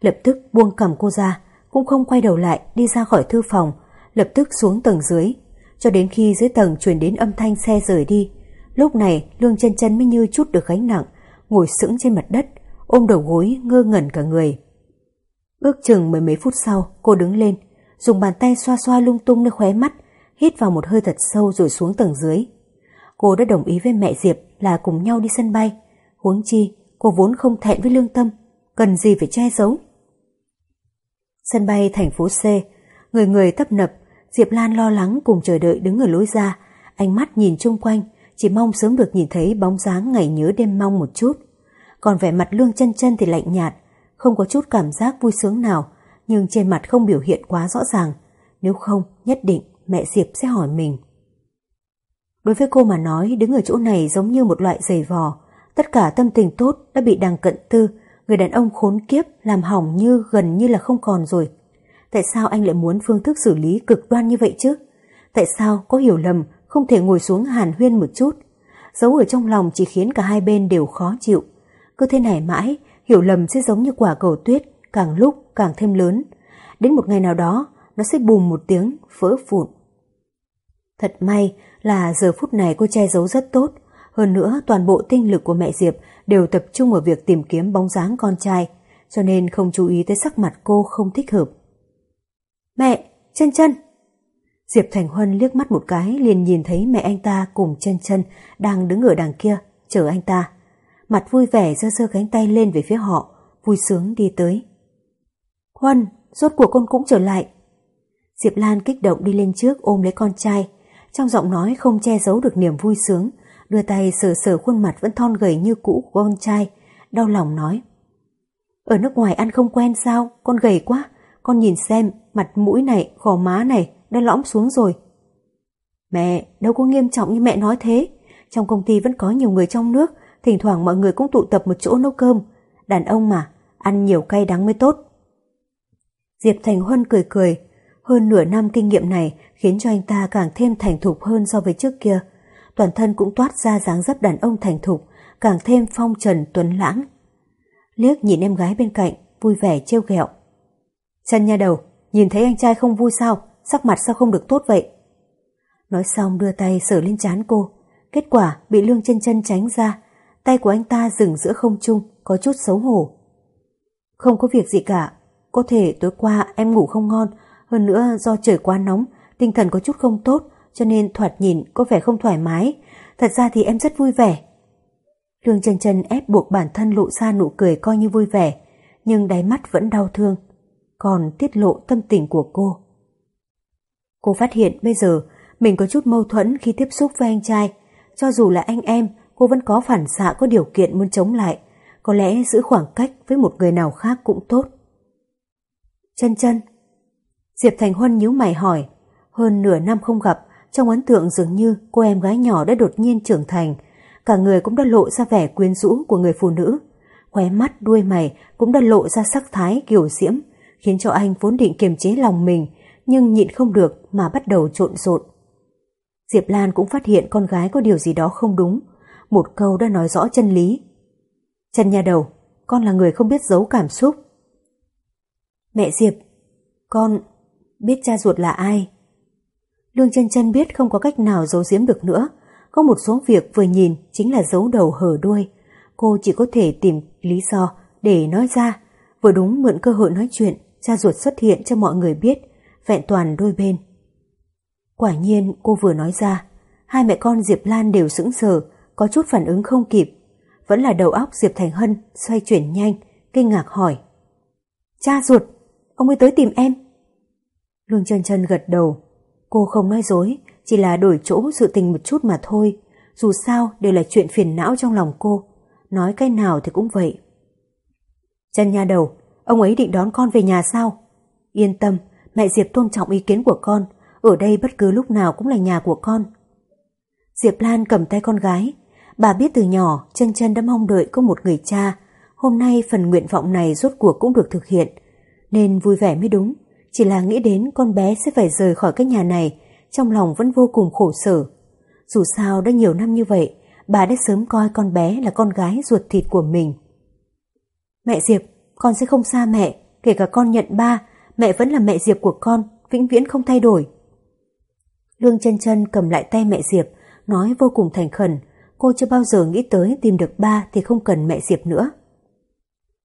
Lập tức buông cầm cô ra, cũng không quay đầu lại đi ra khỏi thư phòng, lập tức xuống tầng dưới, cho đến khi dưới tầng truyền đến âm thanh xe rời đi. Lúc này Lương chân chân mới như chút được gánh nặng, ngồi sững trên mặt đất, ôm đầu gối ngơ ngẩn cả người. Ước chừng mười mấy phút sau, cô đứng lên, dùng bàn tay xoa xoa lung tung nơi khóe mắt, hít vào một hơi thật sâu rồi xuống tầng dưới. Cô đã đồng ý với mẹ Diệp là cùng nhau đi sân bay. Huống chi, cô vốn không thẹn với lương tâm, cần gì phải che giấu. Sân bay thành phố C, người người tấp nập, Diệp Lan lo lắng cùng chờ đợi đứng ở lối ra, ánh mắt nhìn chung quanh, chỉ mong sớm được nhìn thấy bóng dáng ngày nhớ đêm mong một chút. Còn vẻ mặt lương chân chân thì lạnh nhạt, không có chút cảm giác vui sướng nào, nhưng trên mặt không biểu hiện quá rõ ràng. Nếu không, nhất định mẹ Diệp sẽ hỏi mình. Đối với cô mà nói, đứng ở chỗ này giống như một loại giày vò. Tất cả tâm tình tốt đã bị đằng cận tư, người đàn ông khốn kiếp làm hỏng như gần như là không còn rồi. Tại sao anh lại muốn phương thức xử lý cực đoan như vậy chứ? Tại sao có hiểu lầm không thể ngồi xuống hàn huyên một chút? Giấu ở trong lòng chỉ khiến cả hai bên đều khó chịu. Cứ thế này mãi, hiểu lầm sẽ giống như quả cầu tuyết, càng lúc càng thêm lớn. Đến một ngày nào đó, nó sẽ bùm một tiếng, vỡ vụn. Thật may là giờ phút này cô che giấu rất tốt. Hơn nữa, toàn bộ tinh lực của mẹ Diệp đều tập trung ở việc tìm kiếm bóng dáng con trai, cho nên không chú ý tới sắc mặt cô không thích hợp. Mẹ, chân chân! Diệp Thành Huân liếc mắt một cái liền nhìn thấy mẹ anh ta cùng chân chân đang đứng ở đằng kia, chờ anh ta. Mặt vui vẻ giơ giơ cánh tay lên về phía họ, vui sướng đi tới. Huân, rốt cuộc con cũng trở lại. Diệp Lan kích động đi lên trước ôm lấy con trai, trong giọng nói không che giấu được niềm vui sướng, đưa tay sờ sờ khuôn mặt vẫn thon gầy như cũ của con trai, đau lòng nói. Ở nước ngoài ăn không quen sao, con gầy quá, con nhìn xem, mặt mũi này, gò má này, đã lõm xuống rồi. Mẹ, đâu có nghiêm trọng như mẹ nói thế. Trong công ty vẫn có nhiều người trong nước, thỉnh thoảng mọi người cũng tụ tập một chỗ nấu cơm. Đàn ông mà, ăn nhiều cay đắng mới tốt. Diệp Thành Huân cười cười, hơn nửa năm kinh nghiệm này khiến cho anh ta càng thêm thành thục hơn so với trước kia. Toàn thân cũng toát ra dáng dấp đàn ông thành thục, càng thêm phong trần tuấn lãng. Liếc nhìn em gái bên cạnh, vui vẻ trêu ghẹo. Chân nha đầu, nhìn thấy anh trai không vui sao, sắc mặt sao không được tốt vậy? Nói xong đưa tay sờ lên chán cô, kết quả bị lương chân chân tránh ra, tay của anh ta dừng giữa không trung, có chút xấu hổ. Không có việc gì cả, có thể tối qua em ngủ không ngon, hơn nữa do trời quá nóng, tinh thần có chút không tốt, cho nên thoạt nhìn có vẻ không thoải mái. Thật ra thì em rất vui vẻ. Lương chân chân ép buộc bản thân lộ ra nụ cười coi như vui vẻ, nhưng đáy mắt vẫn đau thương, còn tiết lộ tâm tình của cô. Cô phát hiện bây giờ mình có chút mâu thuẫn khi tiếp xúc với anh trai. Cho dù là anh em, cô vẫn có phản xạ có điều kiện muốn chống lại. Có lẽ giữ khoảng cách với một người nào khác cũng tốt. Chân chân. Diệp Thành Huân nhíu mày hỏi. Hơn nửa năm không gặp, trong ấn tượng dường như cô em gái nhỏ đã đột nhiên trưởng thành. Cả người cũng đã lộ ra vẻ quyến rũ của người phụ nữ. Khóe mắt, đuôi mày cũng đã lộ ra sắc thái kiểu diễm, khiến cho anh vốn định kiềm chế lòng mình, nhưng nhịn không được mà bắt đầu trộn rộn. Diệp Lan cũng phát hiện con gái có điều gì đó không đúng. Một câu đã nói rõ chân lý. Trần nhà đầu, con là người không biết giấu cảm xúc. Mẹ Diệp, con biết cha ruột là ai? Lương chân chân biết không có cách nào giấu giếm được nữa. Có một số việc vừa nhìn chính là giấu đầu hở đuôi. Cô chỉ có thể tìm lý do để nói ra. Vừa đúng mượn cơ hội nói chuyện, cha ruột xuất hiện cho mọi người biết, vẹn toàn đôi bên. Quả nhiên cô vừa nói ra, hai mẹ con Diệp Lan đều sững sờ, có chút phản ứng không kịp. Vẫn là đầu óc Diệp Thành Hân xoay chuyển nhanh, kinh ngạc hỏi. Cha ruột, ông ấy tới tìm em. Lương chân chân gật đầu. Cô không nói dối, chỉ là đổi chỗ sự tình một chút mà thôi. Dù sao đều là chuyện phiền não trong lòng cô. Nói cái nào thì cũng vậy. Chân nha đầu, ông ấy định đón con về nhà sao? Yên tâm, mẹ Diệp tôn trọng ý kiến của con, ở đây bất cứ lúc nào cũng là nhà của con. Diệp Lan cầm tay con gái. Bà biết từ nhỏ chân chân đã mong đợi có một người cha. Hôm nay phần nguyện vọng này rốt cuộc cũng được thực hiện. Nên vui vẻ mới đúng. Chỉ là nghĩ đến con bé sẽ phải rời khỏi cái nhà này. Trong lòng vẫn vô cùng khổ sở. Dù sao đã nhiều năm như vậy, bà đã sớm coi con bé là con gái ruột thịt của mình. Mẹ Diệp, con sẽ không xa mẹ. Kể cả con nhận ba, mẹ vẫn là mẹ Diệp của con, vĩnh viễn không thay đổi. Lương chân chân cầm lại tay mẹ Diệp, nói vô cùng thành khẩn, cô chưa bao giờ nghĩ tới tìm được ba thì không cần mẹ Diệp nữa.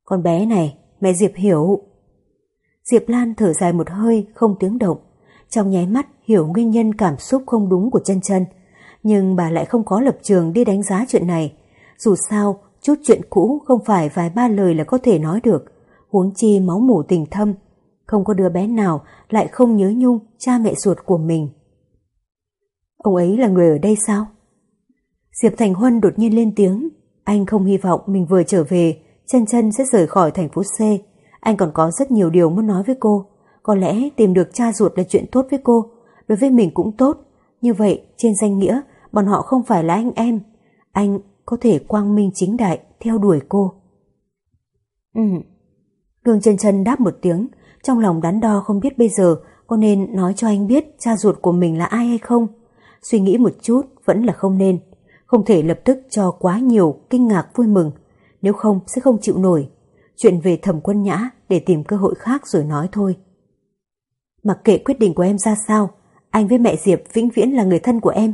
Con bé này, mẹ Diệp hiểu. Diệp Lan thở dài một hơi, không tiếng động. Trong nháy mắt hiểu nguyên nhân cảm xúc không đúng của chân chân. Nhưng bà lại không có lập trường đi đánh giá chuyện này. Dù sao, chút chuyện cũ không phải vài ba lời là có thể nói được. Huống chi máu mủ tình thâm. Không có đứa bé nào lại không nhớ nhung cha mẹ ruột của mình. Ông ấy là người ở đây sao? Diệp Thành Huân đột nhiên lên tiếng. Anh không hy vọng mình vừa trở về, chân chân sẽ rời khỏi thành phố C. Anh còn có rất nhiều điều muốn nói với cô. Có lẽ tìm được cha ruột là chuyện tốt với cô. Đối với mình cũng tốt. Như vậy, trên danh nghĩa, bọn họ không phải là anh em. Anh có thể quang minh chính đại theo đuổi cô. Ừ. Lương chân chân đáp một tiếng, trong lòng đắn đo không biết bây giờ có nên nói cho anh biết cha ruột của mình là ai hay không suy nghĩ một chút vẫn là không nên. Không thể lập tức cho quá nhiều kinh ngạc vui mừng, nếu không sẽ không chịu nổi. Chuyện về thẩm quân nhã để tìm cơ hội khác rồi nói thôi. Mặc kệ quyết định của em ra sao, anh với mẹ Diệp vĩnh viễn là người thân của em.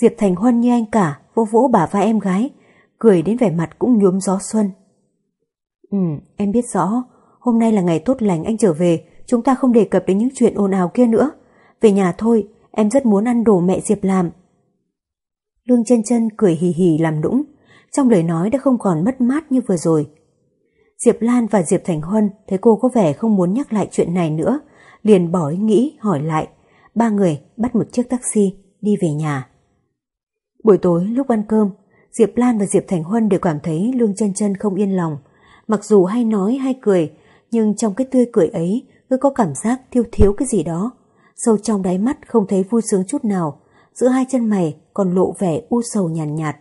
Diệp Thành Huân như anh cả, vỗ vỗ bà vai em gái, cười đến vẻ mặt cũng nhuốm gió xuân. Ừ, em biết rõ, hôm nay là ngày tốt lành anh trở về, chúng ta không đề cập đến những chuyện ồn ào kia nữa. Về nhà thôi, em rất muốn ăn đồ mẹ Diệp làm. Lương chân chân cười hì hì làm nũng, trong lời nói đã không còn mất mát như vừa rồi. Diệp Lan và Diệp Thành Huân thấy cô có vẻ không muốn nhắc lại chuyện này nữa, liền bỏ ý nghĩ hỏi lại. Ba người bắt một chiếc taxi đi về nhà. Buổi tối lúc ăn cơm, Diệp Lan và Diệp Thành Huân đều cảm thấy Lương chân chân không yên lòng. Mặc dù hay nói hay cười, nhưng trong cái tươi cười ấy cứ có cảm giác thiếu thiếu cái gì đó sâu trong đáy mắt không thấy vui sướng chút nào, giữa hai chân mày còn lộ vẻ u sầu nhàn nhạt, nhạt.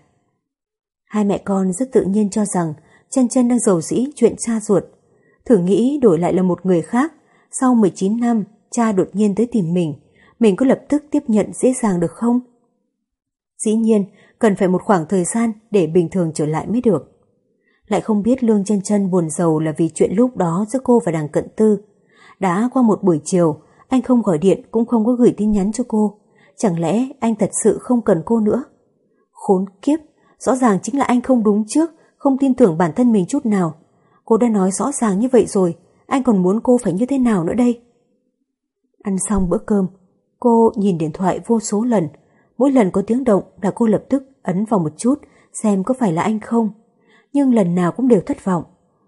Hai mẹ con rất tự nhiên cho rằng chân chân đang giàu dĩ chuyện cha ruột. Thử nghĩ đổi lại là một người khác, sau 19 năm cha đột nhiên tới tìm mình, mình có lập tức tiếp nhận dễ dàng được không? Dĩ nhiên, cần phải một khoảng thời gian để bình thường trở lại mới được. Lại không biết Lương chân chân buồn giàu là vì chuyện lúc đó giữa cô và đằng cận tư. Đã qua một buổi chiều, anh không gọi điện cũng không có gửi tin nhắn cho cô. Chẳng lẽ anh thật sự không cần cô nữa? Khốn kiếp, rõ ràng chính là anh không đúng trước, không tin tưởng bản thân mình chút nào. Cô đã nói rõ ràng như vậy rồi, anh còn muốn cô phải như thế nào nữa đây? Ăn xong bữa cơm, cô nhìn điện thoại vô số lần. Mỗi lần có tiếng động là cô lập tức ấn vào một chút xem có phải là anh không. Nhưng lần nào cũng đều thất vọng.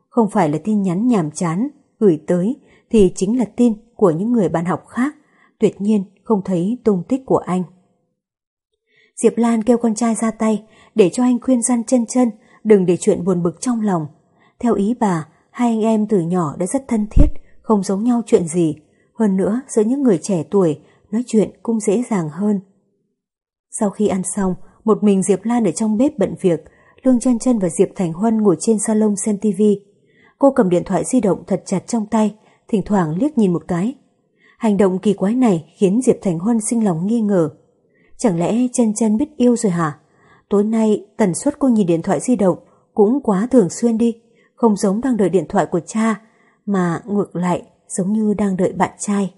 Không phải là tin nhắn nhàm chán, gửi tới thì chính là tin của những người bạn học khác, tuyệt nhiên không thấy tung tích của anh. Diệp Lan kêu con trai ra tay để cho anh khuyên răn chân chân đừng để chuyện buồn bực trong lòng. Theo ý bà, hai anh em từ nhỏ đã rất thân thiết, không giống nhau chuyện gì. Hơn nữa, giữa những người trẻ tuổi, nói chuyện cũng dễ dàng hơn. Sau khi ăn xong, một mình Diệp Lan ở trong bếp bận việc, Lương chân chân và Diệp Thành Huân ngồi trên salon xem tivi. Cô cầm điện thoại di động thật chặt trong tay, thỉnh thoảng liếc nhìn một cái. Hành động kỳ quái này khiến Diệp Thành Huân sinh lòng nghi ngờ. Chẳng lẽ chân chân biết yêu rồi hả? Tối nay tần suất cô nhìn điện thoại di động cũng quá thường xuyên đi, không giống đang đợi điện thoại của cha, mà ngược lại giống như đang đợi bạn trai.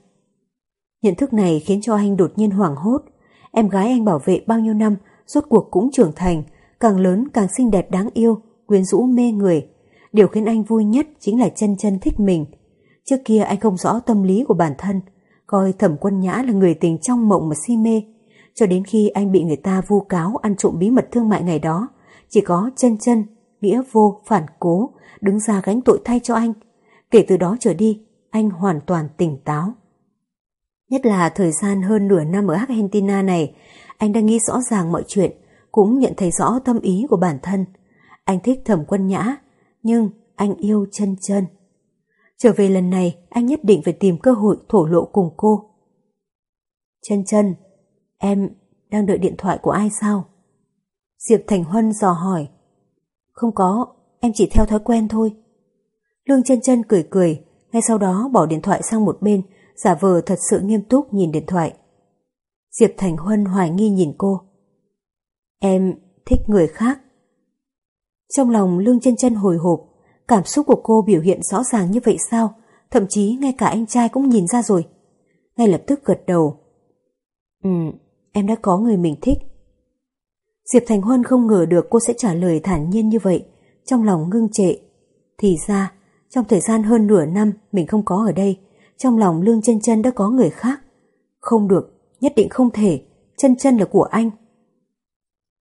Nhận thức này khiến cho anh đột nhiên hoảng hốt. Em gái anh bảo vệ bao nhiêu năm, rốt cuộc cũng trưởng thành, càng lớn càng xinh đẹp đáng yêu, quyến rũ mê người. Điều khiến anh vui nhất chính là chân chân thích mình. Trước kia anh không rõ tâm lý của bản thân, coi thẩm quân nhã là người tình trong mộng mà si mê. Cho đến khi anh bị người ta vu cáo ăn trộm bí mật thương mại ngày đó, chỉ có chân chân, nghĩa vô, phản cố, đứng ra gánh tội thay cho anh. Kể từ đó trở đi, anh hoàn toàn tỉnh táo. Nhất là thời gian hơn nửa năm ở Argentina này, anh đang nghĩ rõ ràng mọi chuyện, cũng nhận thấy rõ tâm ý của bản thân. Anh thích thẩm quân nhã, nhưng anh yêu chân chân. Trở về lần này, anh nhất định phải tìm cơ hội thổ lộ cùng cô. Chân chân, em đang đợi điện thoại của ai sao? Diệp Thành Huân dò hỏi. Không có, em chỉ theo thói quen thôi. Lương chân chân cười cười, ngay sau đó bỏ điện thoại sang một bên, giả vờ thật sự nghiêm túc nhìn điện thoại. Diệp Thành Huân hoài nghi nhìn cô. Em thích người khác. Trong lòng Lương chân chân hồi hộp, cảm xúc của cô biểu hiện rõ ràng như vậy sao? Thậm chí ngay cả anh trai cũng nhìn ra rồi. Ngay lập tức gật đầu. Ừ, em đã có người mình thích. Diệp Thành Huân không ngờ được cô sẽ trả lời thản nhiên như vậy, trong lòng ngưng trệ. Thì ra, trong thời gian hơn nửa năm mình không có ở đây, trong lòng Lương chân chân đã có người khác. Không được, nhất định không thể, chân chân là của anh.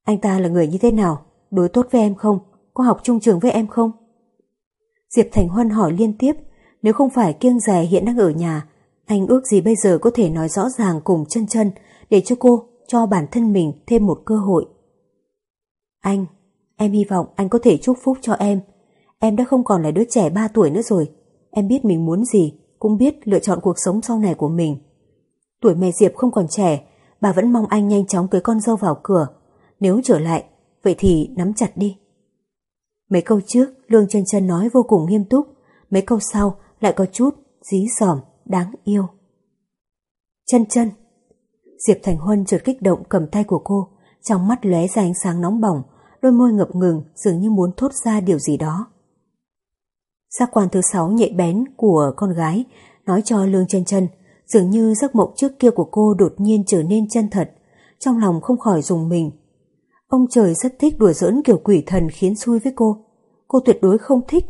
Anh ta là người như thế nào? Đối tốt với em không? Có học chung trường với em không? Diệp Thành Huân hỏi liên tiếp, nếu không phải kiêng rè hiện đang ở nhà, anh ước gì bây giờ có thể nói rõ ràng cùng chân chân để cho cô, cho bản thân mình thêm một cơ hội. Anh, em hy vọng anh có thể chúc phúc cho em. Em đã không còn là đứa trẻ 3 tuổi nữa rồi. Em biết mình muốn gì, cũng biết lựa chọn cuộc sống sau này của mình. Tuổi mẹ Diệp không còn trẻ, bà vẫn mong anh nhanh chóng cưới con dâu vào cửa. Nếu trở lại, vậy thì nắm chặt đi. Mấy câu trước, Lương chân chân nói vô cùng nghiêm túc, mấy câu sau lại có chút dí dỏm, đáng yêu. Chân chân Diệp Thành Huân chợt kích động cầm tay của cô, trong mắt lóe ra ánh sáng nóng bỏng, đôi môi ngập ngừng dường như muốn thốt ra điều gì đó. Giác quan thứ sáu nhạy bén của con gái nói cho Lương chân chân dường như giấc mộng trước kia của cô đột nhiên trở nên chân thật, trong lòng không khỏi dùng mình. Ông trời rất thích đùa giỡn kiểu quỷ thần khiến xui với cô, cô tuyệt đối không thích.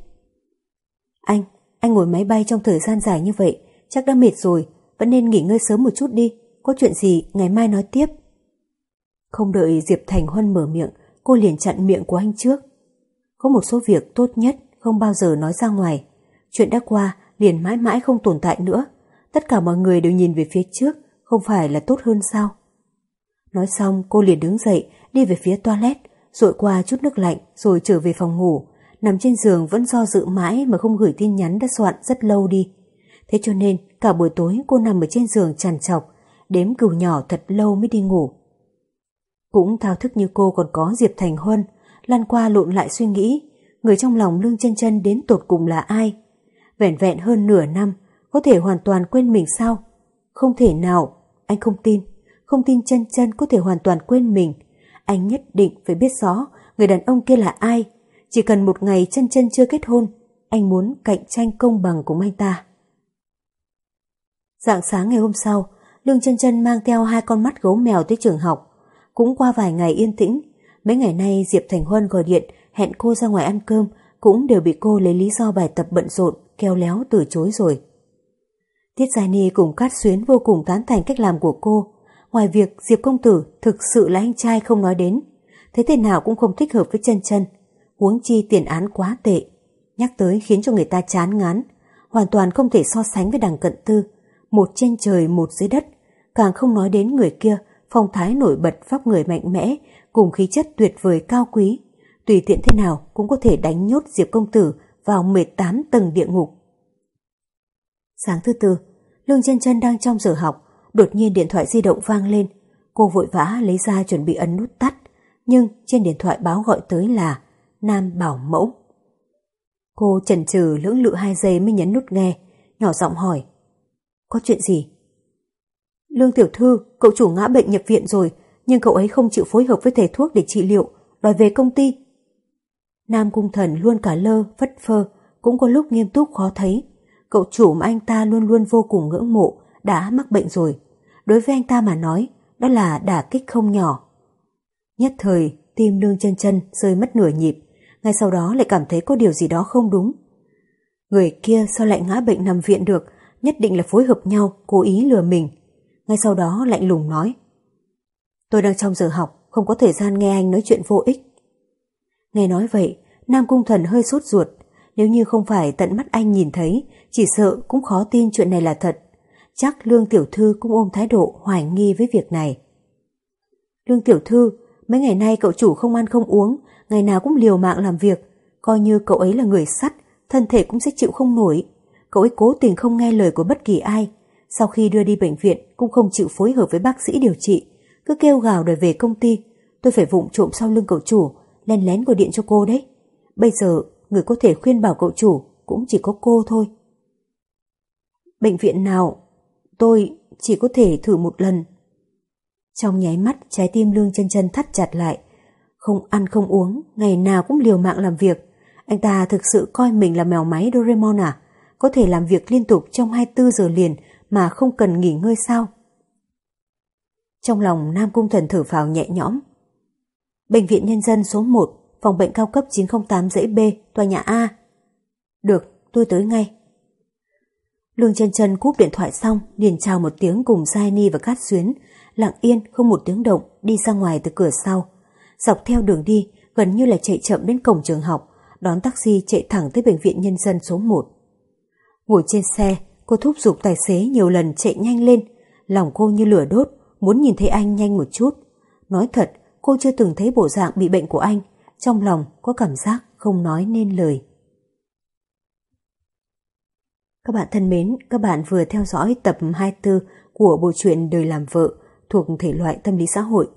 Anh, anh ngồi máy bay trong thời gian dài như vậy, chắc đã mệt rồi, vẫn nên nghỉ ngơi sớm một chút đi, có chuyện gì ngày mai nói tiếp. Không đợi Diệp Thành Huân mở miệng, cô liền chặn miệng của anh trước. Có một số việc tốt nhất không bao giờ nói ra ngoài. Chuyện đã qua liền mãi mãi không tồn tại nữa. Tất cả mọi người đều nhìn về phía trước, không phải là tốt hơn sao? Nói xong cô liền đứng dậy, đi về phía toilet, rội qua chút nước lạnh rồi trở về phòng ngủ. Nằm trên giường vẫn do dự mãi mà không gửi tin nhắn đã soạn rất lâu đi. Thế cho nên cả buổi tối cô nằm ở trên giường tràn trọc, đếm cừu nhỏ thật lâu mới đi ngủ. Cũng thao thức như cô còn có Diệp Thành Huân, lan qua lộn lại suy nghĩ, người trong lòng Lương chân chân đến tột cùng là ai? Vẹn vẹn hơn nửa năm, có thể hoàn toàn quên mình sao? Không thể nào, anh không tin, không tin chân chân có thể hoàn toàn quên mình. Anh nhất định phải biết rõ người đàn ông kia là ai. Chỉ cần một ngày chân chân chưa kết hôn, anh muốn cạnh tranh công bằng cùng anh ta. Dạng sáng ngày hôm sau, Lương chân chân mang theo hai con mắt gấu mèo tới trường học. Cũng qua vài ngày yên tĩnh, mấy ngày nay Diệp Thành Huân gọi điện hẹn cô ra ngoài ăn cơm cũng đều bị cô lấy lý do bài tập bận rộn keo léo từ chối rồi. Tiết Giai Ni cùng Cát Xuyến vô cùng tán thành cách làm của cô. Ngoài việc Diệp Công Tử thực sự là anh trai không nói đến, thế thế nào cũng không thích hợp với chân chân. Huống chi tiền án quá tệ, nhắc tới khiến cho người ta chán ngán, hoàn toàn không thể so sánh với đằng cận tư. Một trên trời một dưới đất, càng không nói đến người kia phong thái nổi bật vóc người mạnh mẽ cùng khí chất tuyệt vời cao quý. Tùy tiện thế nào cũng có thể đánh nhốt Diệp Công Tử vào 18 tầng địa ngục. Sáng thứ tư, Lương chân chân đang trong giờ học, đột nhiên điện thoại di động vang lên. Cô vội vã lấy ra chuẩn bị ấn nút tắt, nhưng trên điện thoại báo gọi tới là Nam Bảo Mẫu. Cô chần chừ lưỡng lự hai giây mới nhấn nút nghe, nhỏ giọng hỏi. Có chuyện gì? Lương Tiểu Thư, cậu chủ ngã bệnh nhập viện rồi, nhưng cậu ấy không chịu phối hợp với thầy thuốc để trị liệu, đòi về công ty. Nam Cung Thần luôn cả lơ, phất phơ, cũng có lúc nghiêm túc khó thấy. Cậu chủ mà anh ta luôn luôn vô cùng ngưỡng mộ, đã mắc bệnh rồi. Đối với anh ta mà nói, đó là đả kích không nhỏ. Nhất thời, tim nương chân chân rơi mất nửa nhịp, ngay sau đó lại cảm thấy có điều gì đó không đúng. Người kia sao lại ngã bệnh nằm viện được, nhất định là phối hợp nhau, cố ý lừa mình. Ngay sau đó lạnh lùng nói. Tôi đang trong giờ học, không có thời gian nghe anh nói chuyện vô ích. Nghe nói vậy, Nam Cung Thần hơi sốt ruột. Nếu như không phải tận mắt anh nhìn thấy, chỉ sợ cũng khó tin chuyện này là thật. Chắc Lương Tiểu Thư cũng ôm thái độ hoài nghi với việc này. Lương Tiểu Thư, mấy ngày nay cậu chủ không ăn không uống, ngày nào cũng liều mạng làm việc. Coi như cậu ấy là người sắt, thân thể cũng sẽ chịu không nổi. Cậu ấy cố tình không nghe lời của bất kỳ ai. Sau khi đưa đi bệnh viện cũng không chịu phối hợp với bác sĩ điều trị. Cứ kêu gào đòi về công ty. Tôi phải vụng trộm sau lưng cậu chủ, len lén gọi điện cho cô đấy. Bây giờ người có thể khuyên bảo cậu chủ cũng chỉ có cô thôi. Bệnh viện nào? Tôi chỉ có thể thử một lần. Trong nháy mắt trái tim lương chân chân thắt chặt lại. Không ăn không uống, ngày nào cũng liều mạng làm việc. Anh ta thực sự coi mình là mèo máy Doraemon à? Có thể làm việc liên tục trong 24 giờ liền mà không cần nghỉ ngơi sao? Trong lòng Nam Cung Thần thở phào nhẹ nhõm. Bệnh viện Nhân dân số 1, phòng bệnh cao cấp 908 dãy B, tòa nhà A. Được, tôi tới ngay. Lương chân chân cúp điện thoại xong, liền chào một tiếng cùng Giai Ni và Cát Xuyến, lặng yên không một tiếng động đi ra ngoài từ cửa sau. Dọc theo đường đi, gần như là chạy chậm đến cổng trường học, đón taxi chạy thẳng tới bệnh viện nhân dân số 1. Ngồi trên xe, cô thúc giục tài xế nhiều lần chạy nhanh lên, lòng cô như lửa đốt, muốn nhìn thấy anh nhanh một chút. Nói thật, cô chưa từng thấy bộ dạng bị bệnh của anh, trong lòng có cảm giác không nói nên lời. Các bạn thân mến, các bạn vừa theo dõi tập 24 của bộ truyện Đời làm vợ thuộc thể loại tâm lý xã hội.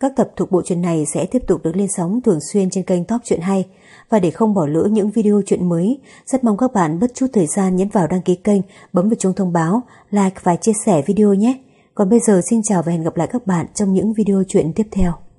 Các tập thuộc bộ truyện này sẽ tiếp tục được lên sóng thường xuyên trên kênh Top Truyện Hay. Và để không bỏ lỡ những video chuyện mới, rất mong các bạn bất chút thời gian nhấn vào đăng ký kênh, bấm vào chuông thông báo, like và chia sẻ video nhé. Còn bây giờ xin chào và hẹn gặp lại các bạn trong những video chuyện tiếp theo.